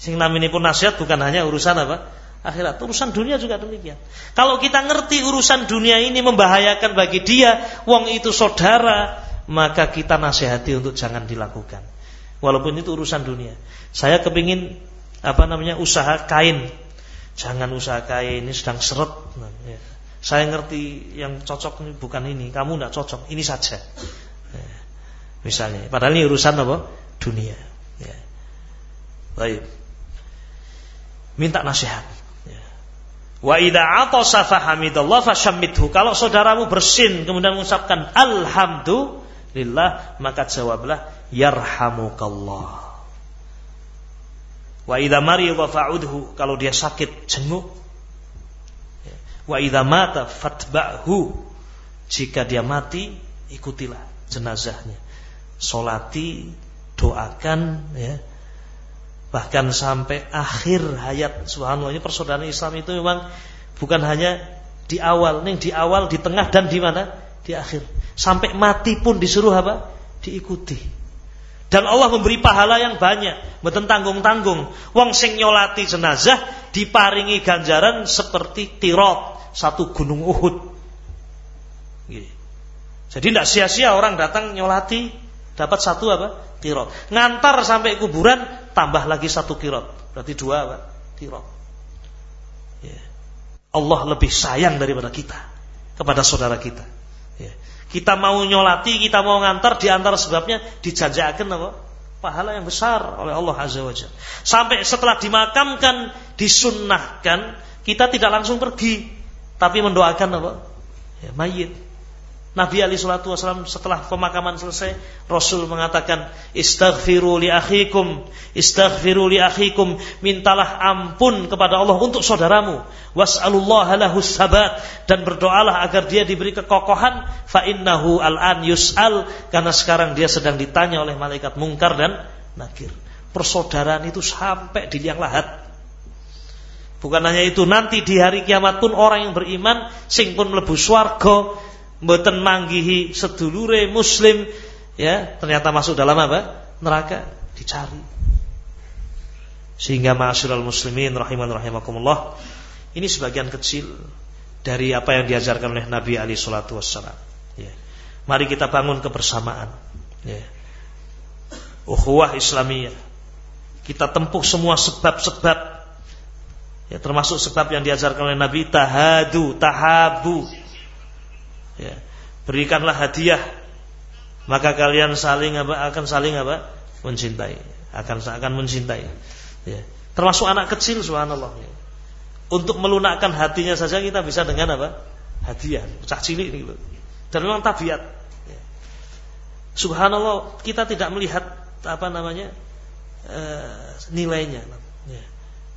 A: sing namanya pun nasihat bukan hanya urusan apa? Akhirat, urusan dunia juga demikian. Kalau kita ngerti urusan dunia ini membahayakan bagi dia, wong itu saudara, maka kita nasihati untuk jangan dilakukan. Walaupun itu urusan dunia. Saya kepingin apa namanya usaha kain, jangan usaha kain ini sedang seret. Ya. Saya ngerti yang cocok ini bukan ini, kamu tidak cocok, ini saja. Ya. Misalnya, padahal ini urusan apa? Dunia. Ya. Baik. Minta nasihat. Wa idza atasa fahamidallah fashammithu. Kalau saudaramu bersin kemudian mengucapkan alhamdulillah, maka jawablah yarhamukallah. Wa idza marida fa'udhu. Kalau dia sakit, jenguk. Wa idza mata fatba'hu. Jika dia mati, ikutilah jenazahnya. Solati, doakan ya bahkan sampai akhir hayat. Subhanallah ini persaudaraan Islam itu memang bukan hanya di awal. Nih di awal di tengah dan di mana? Di akhir. Sampai mati pun disuruh apa? Diikuti. Dan Allah memberi pahala yang banyak. Mboten tanggung-tanggung. Wong sing nyolati jenazah diparingi ganjaran seperti tirot satu gunung Uhud. Jadi tidak sia-sia orang datang nyolati dapat satu apa? Tirot. Ngantar sampai kuburan tambah lagi satu kirot. Berarti dua apa? Kirot. Ya. Allah lebih sayang daripada kita kepada saudara kita. Ya. Kita mau nyolati, kita mau ngantar, di antara sebabnya dijajakan apa? Pahala yang besar oleh Allah Azza wa Jalla. Sampai setelah dimakamkan, disunnahkan, kita tidak langsung pergi, tapi mendoakan apa? Ya, mayit. Nabi Ali Shallallahu Wasallam setelah pemakaman selesai, Rasul mengatakan, Istaghfiru li akhikum, istaghfiru li akhikum, mintalah ampun kepada Allah untuk saudaramu, was'alullah lahu sabat dan berdoalah agar dia diberi kekokohan, fa innahu al-an yus'al karena sekarang dia sedang ditanya oleh malaikat mungkar dan nakir. Persaudaraan itu sampai di liang lahat. Bukan hanya itu, nanti di hari kiamat pun orang yang beriman sing pun mlebu swarga mboten manggihi sedulure muslim ya ternyata masuk dalam apa neraka dicari sehingga ma'asyiral muslimin rahiman rahimakumullah ini sebagian kecil dari apa yang diajarkan oleh Nabi Ali Shallallahu Wasallam. Ya. Mari kita bangun kebersamaan. Ya. Ukhuwah Islamiyah. Kita tempuh semua sebab-sebab. Ya, termasuk sebab yang diajarkan oleh Nabi tahadu, tahabu ya. berikanlah hadiah maka kalian saling apa akan saling apa mencintai akan akan mencintai ya. termasuk anak kecil subhanallah ya. untuk melunakkan hatinya saja kita bisa dengan apa hadiah cah cilik gitu dan memang tabiat ya. subhanallah kita tidak melihat apa namanya e, nilainya ya.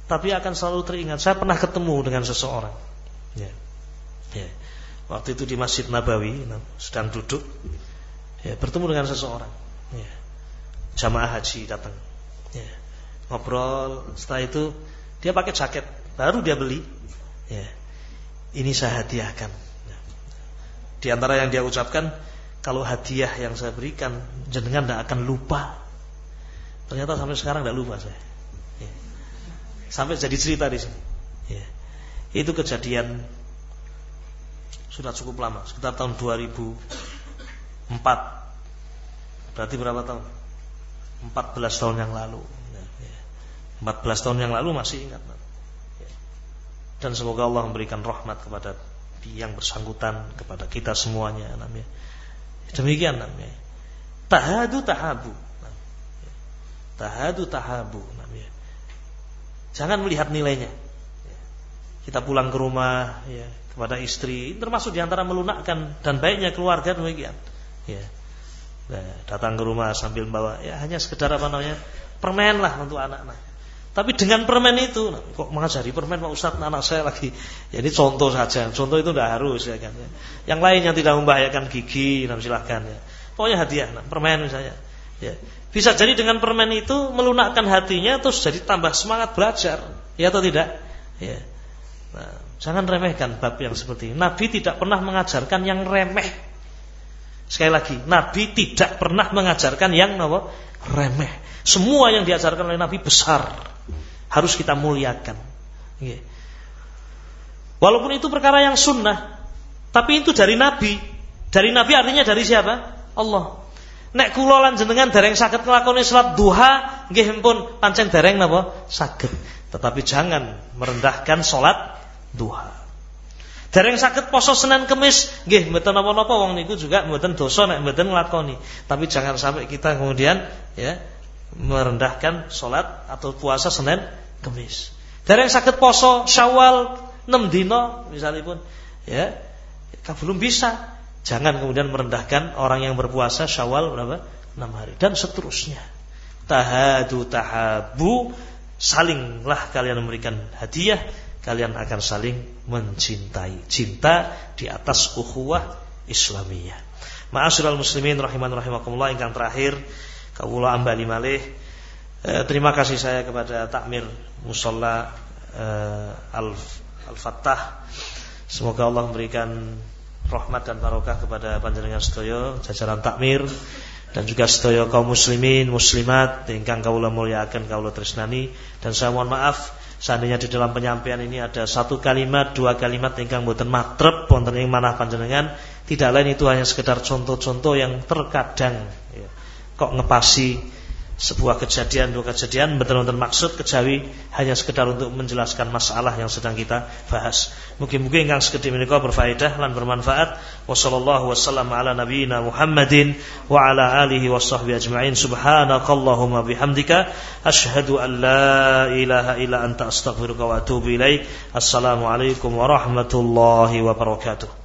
A: tapi akan selalu teringat saya pernah ketemu dengan seseorang ya. Ya. Waktu itu di Masjid Nabawi sedang duduk ya, bertemu dengan seseorang. Ya. Jamaah haji datang. Ya. Ngobrol, setelah itu dia pakai jaket baru dia beli. Ya. Ini saya hadiahkan. Ya. Di antara yang dia ucapkan, kalau hadiah yang saya berikan jenengan tidak akan lupa. Ternyata sampai sekarang tidak lupa saya. Ya. Sampai jadi cerita di sini. Ya. Itu kejadian sudah cukup lama, sekitar tahun 2004. Berarti berapa tahun? 14 tahun yang lalu. 14 ya. tahun yang lalu masih ingat. Ya. Dan semoga Allah memberikan rahmat kepada yang bersangkutan kepada kita semuanya namanya. Demikian namanya. Tahadu tahabu. Tahadu tahabu namanya. Jangan melihat nilainya. Kita pulang ke rumah ya, kepada istri. Termasuk di antara melunakkan dan baiknya keluarga demikian. Ya. Nah, datang ke rumah sambil bawa ya hanya sekedar apa namanya permen lah untuk anak-anak. Tapi dengan permen itu nah, kok mengajari permen Pak Ustadz anak saya lagi? Ya ini contoh saja. Contoh itu tidak harus ya kan ya. yang lain yang tidak membahayakan gigi nah, silahkan ya. Pokoknya hadiah nah, permen misalnya ya. Bisa jadi dengan permen itu melunakkan hatinya terus jadi tambah semangat belajar ya atau tidak? Ya. Nah, Jangan remehkan bab yang seperti ini. Nabi tidak pernah mengajarkan yang remeh. Sekali lagi, Nabi tidak pernah mengajarkan yang apa? remeh. Semua yang diajarkan oleh Nabi besar. Harus kita muliakan. Walaupun itu perkara yang sunnah, tapi itu dari Nabi. Dari Nabi artinya dari siapa? Allah. Nek kula lan jenengan dereng saged nglakoni salat duha, nggih pun pancen dereng napa? Saged. Tetapi jangan merendahkan salat duha. Dereng sakit poso Senin Kemis, nggih mboten napa-napa wong niku juga mboten dosa nek mboten nglakoni. Tapi jangan sampai kita kemudian ya merendahkan salat atau puasa Senin Kemis. Dereng sakit poso Syawal enam dino misalnya pun ya belum bisa jangan kemudian merendahkan orang yang berpuasa Syawal berapa enam hari dan seterusnya tahadu tahabu salinglah kalian memberikan hadiah kalian akan saling mencintai. Cinta di atas ukhuwah Islamiyah. Ma'asyiral muslimin rahiman rahimakumullah. Yang terakhir kawula ambali malih eh, terima kasih saya kepada takmir musalla eh, al al-fattah. Semoga Allah memberikan rahmat dan barokah kepada panjenengan sedaya jajaran takmir dan juga sedaya kaum muslimin muslimat ingkang kawula mulyakaken kawula tresnani. Dan saya mohon maaf seandainya di dalam penyampaian ini ada satu kalimat dua kalimat ingkang boten matrep wonten ing manah panjenengan tidak lain itu hanya sekedar contoh-contoh yang terkadang ya, kok ngepasi sebuah kejadian dua kejadian betul-betul maksud kejawi hanya sekedar untuk menjelaskan masalah yang sedang kita bahas. Mungkin-mungkin yang sekedar menika berfaedah dan bermanfaat. Wassallallahu wasallam ala nabiyyina Muhammadin wa ala alihi washabbi ajma'in. Subhanakallahumma bihamdika asyhadu an la ilaha illa anta astaghfiruka wa atubu ilaik. Assalamualaikum warahmatullahi wabarakatuh.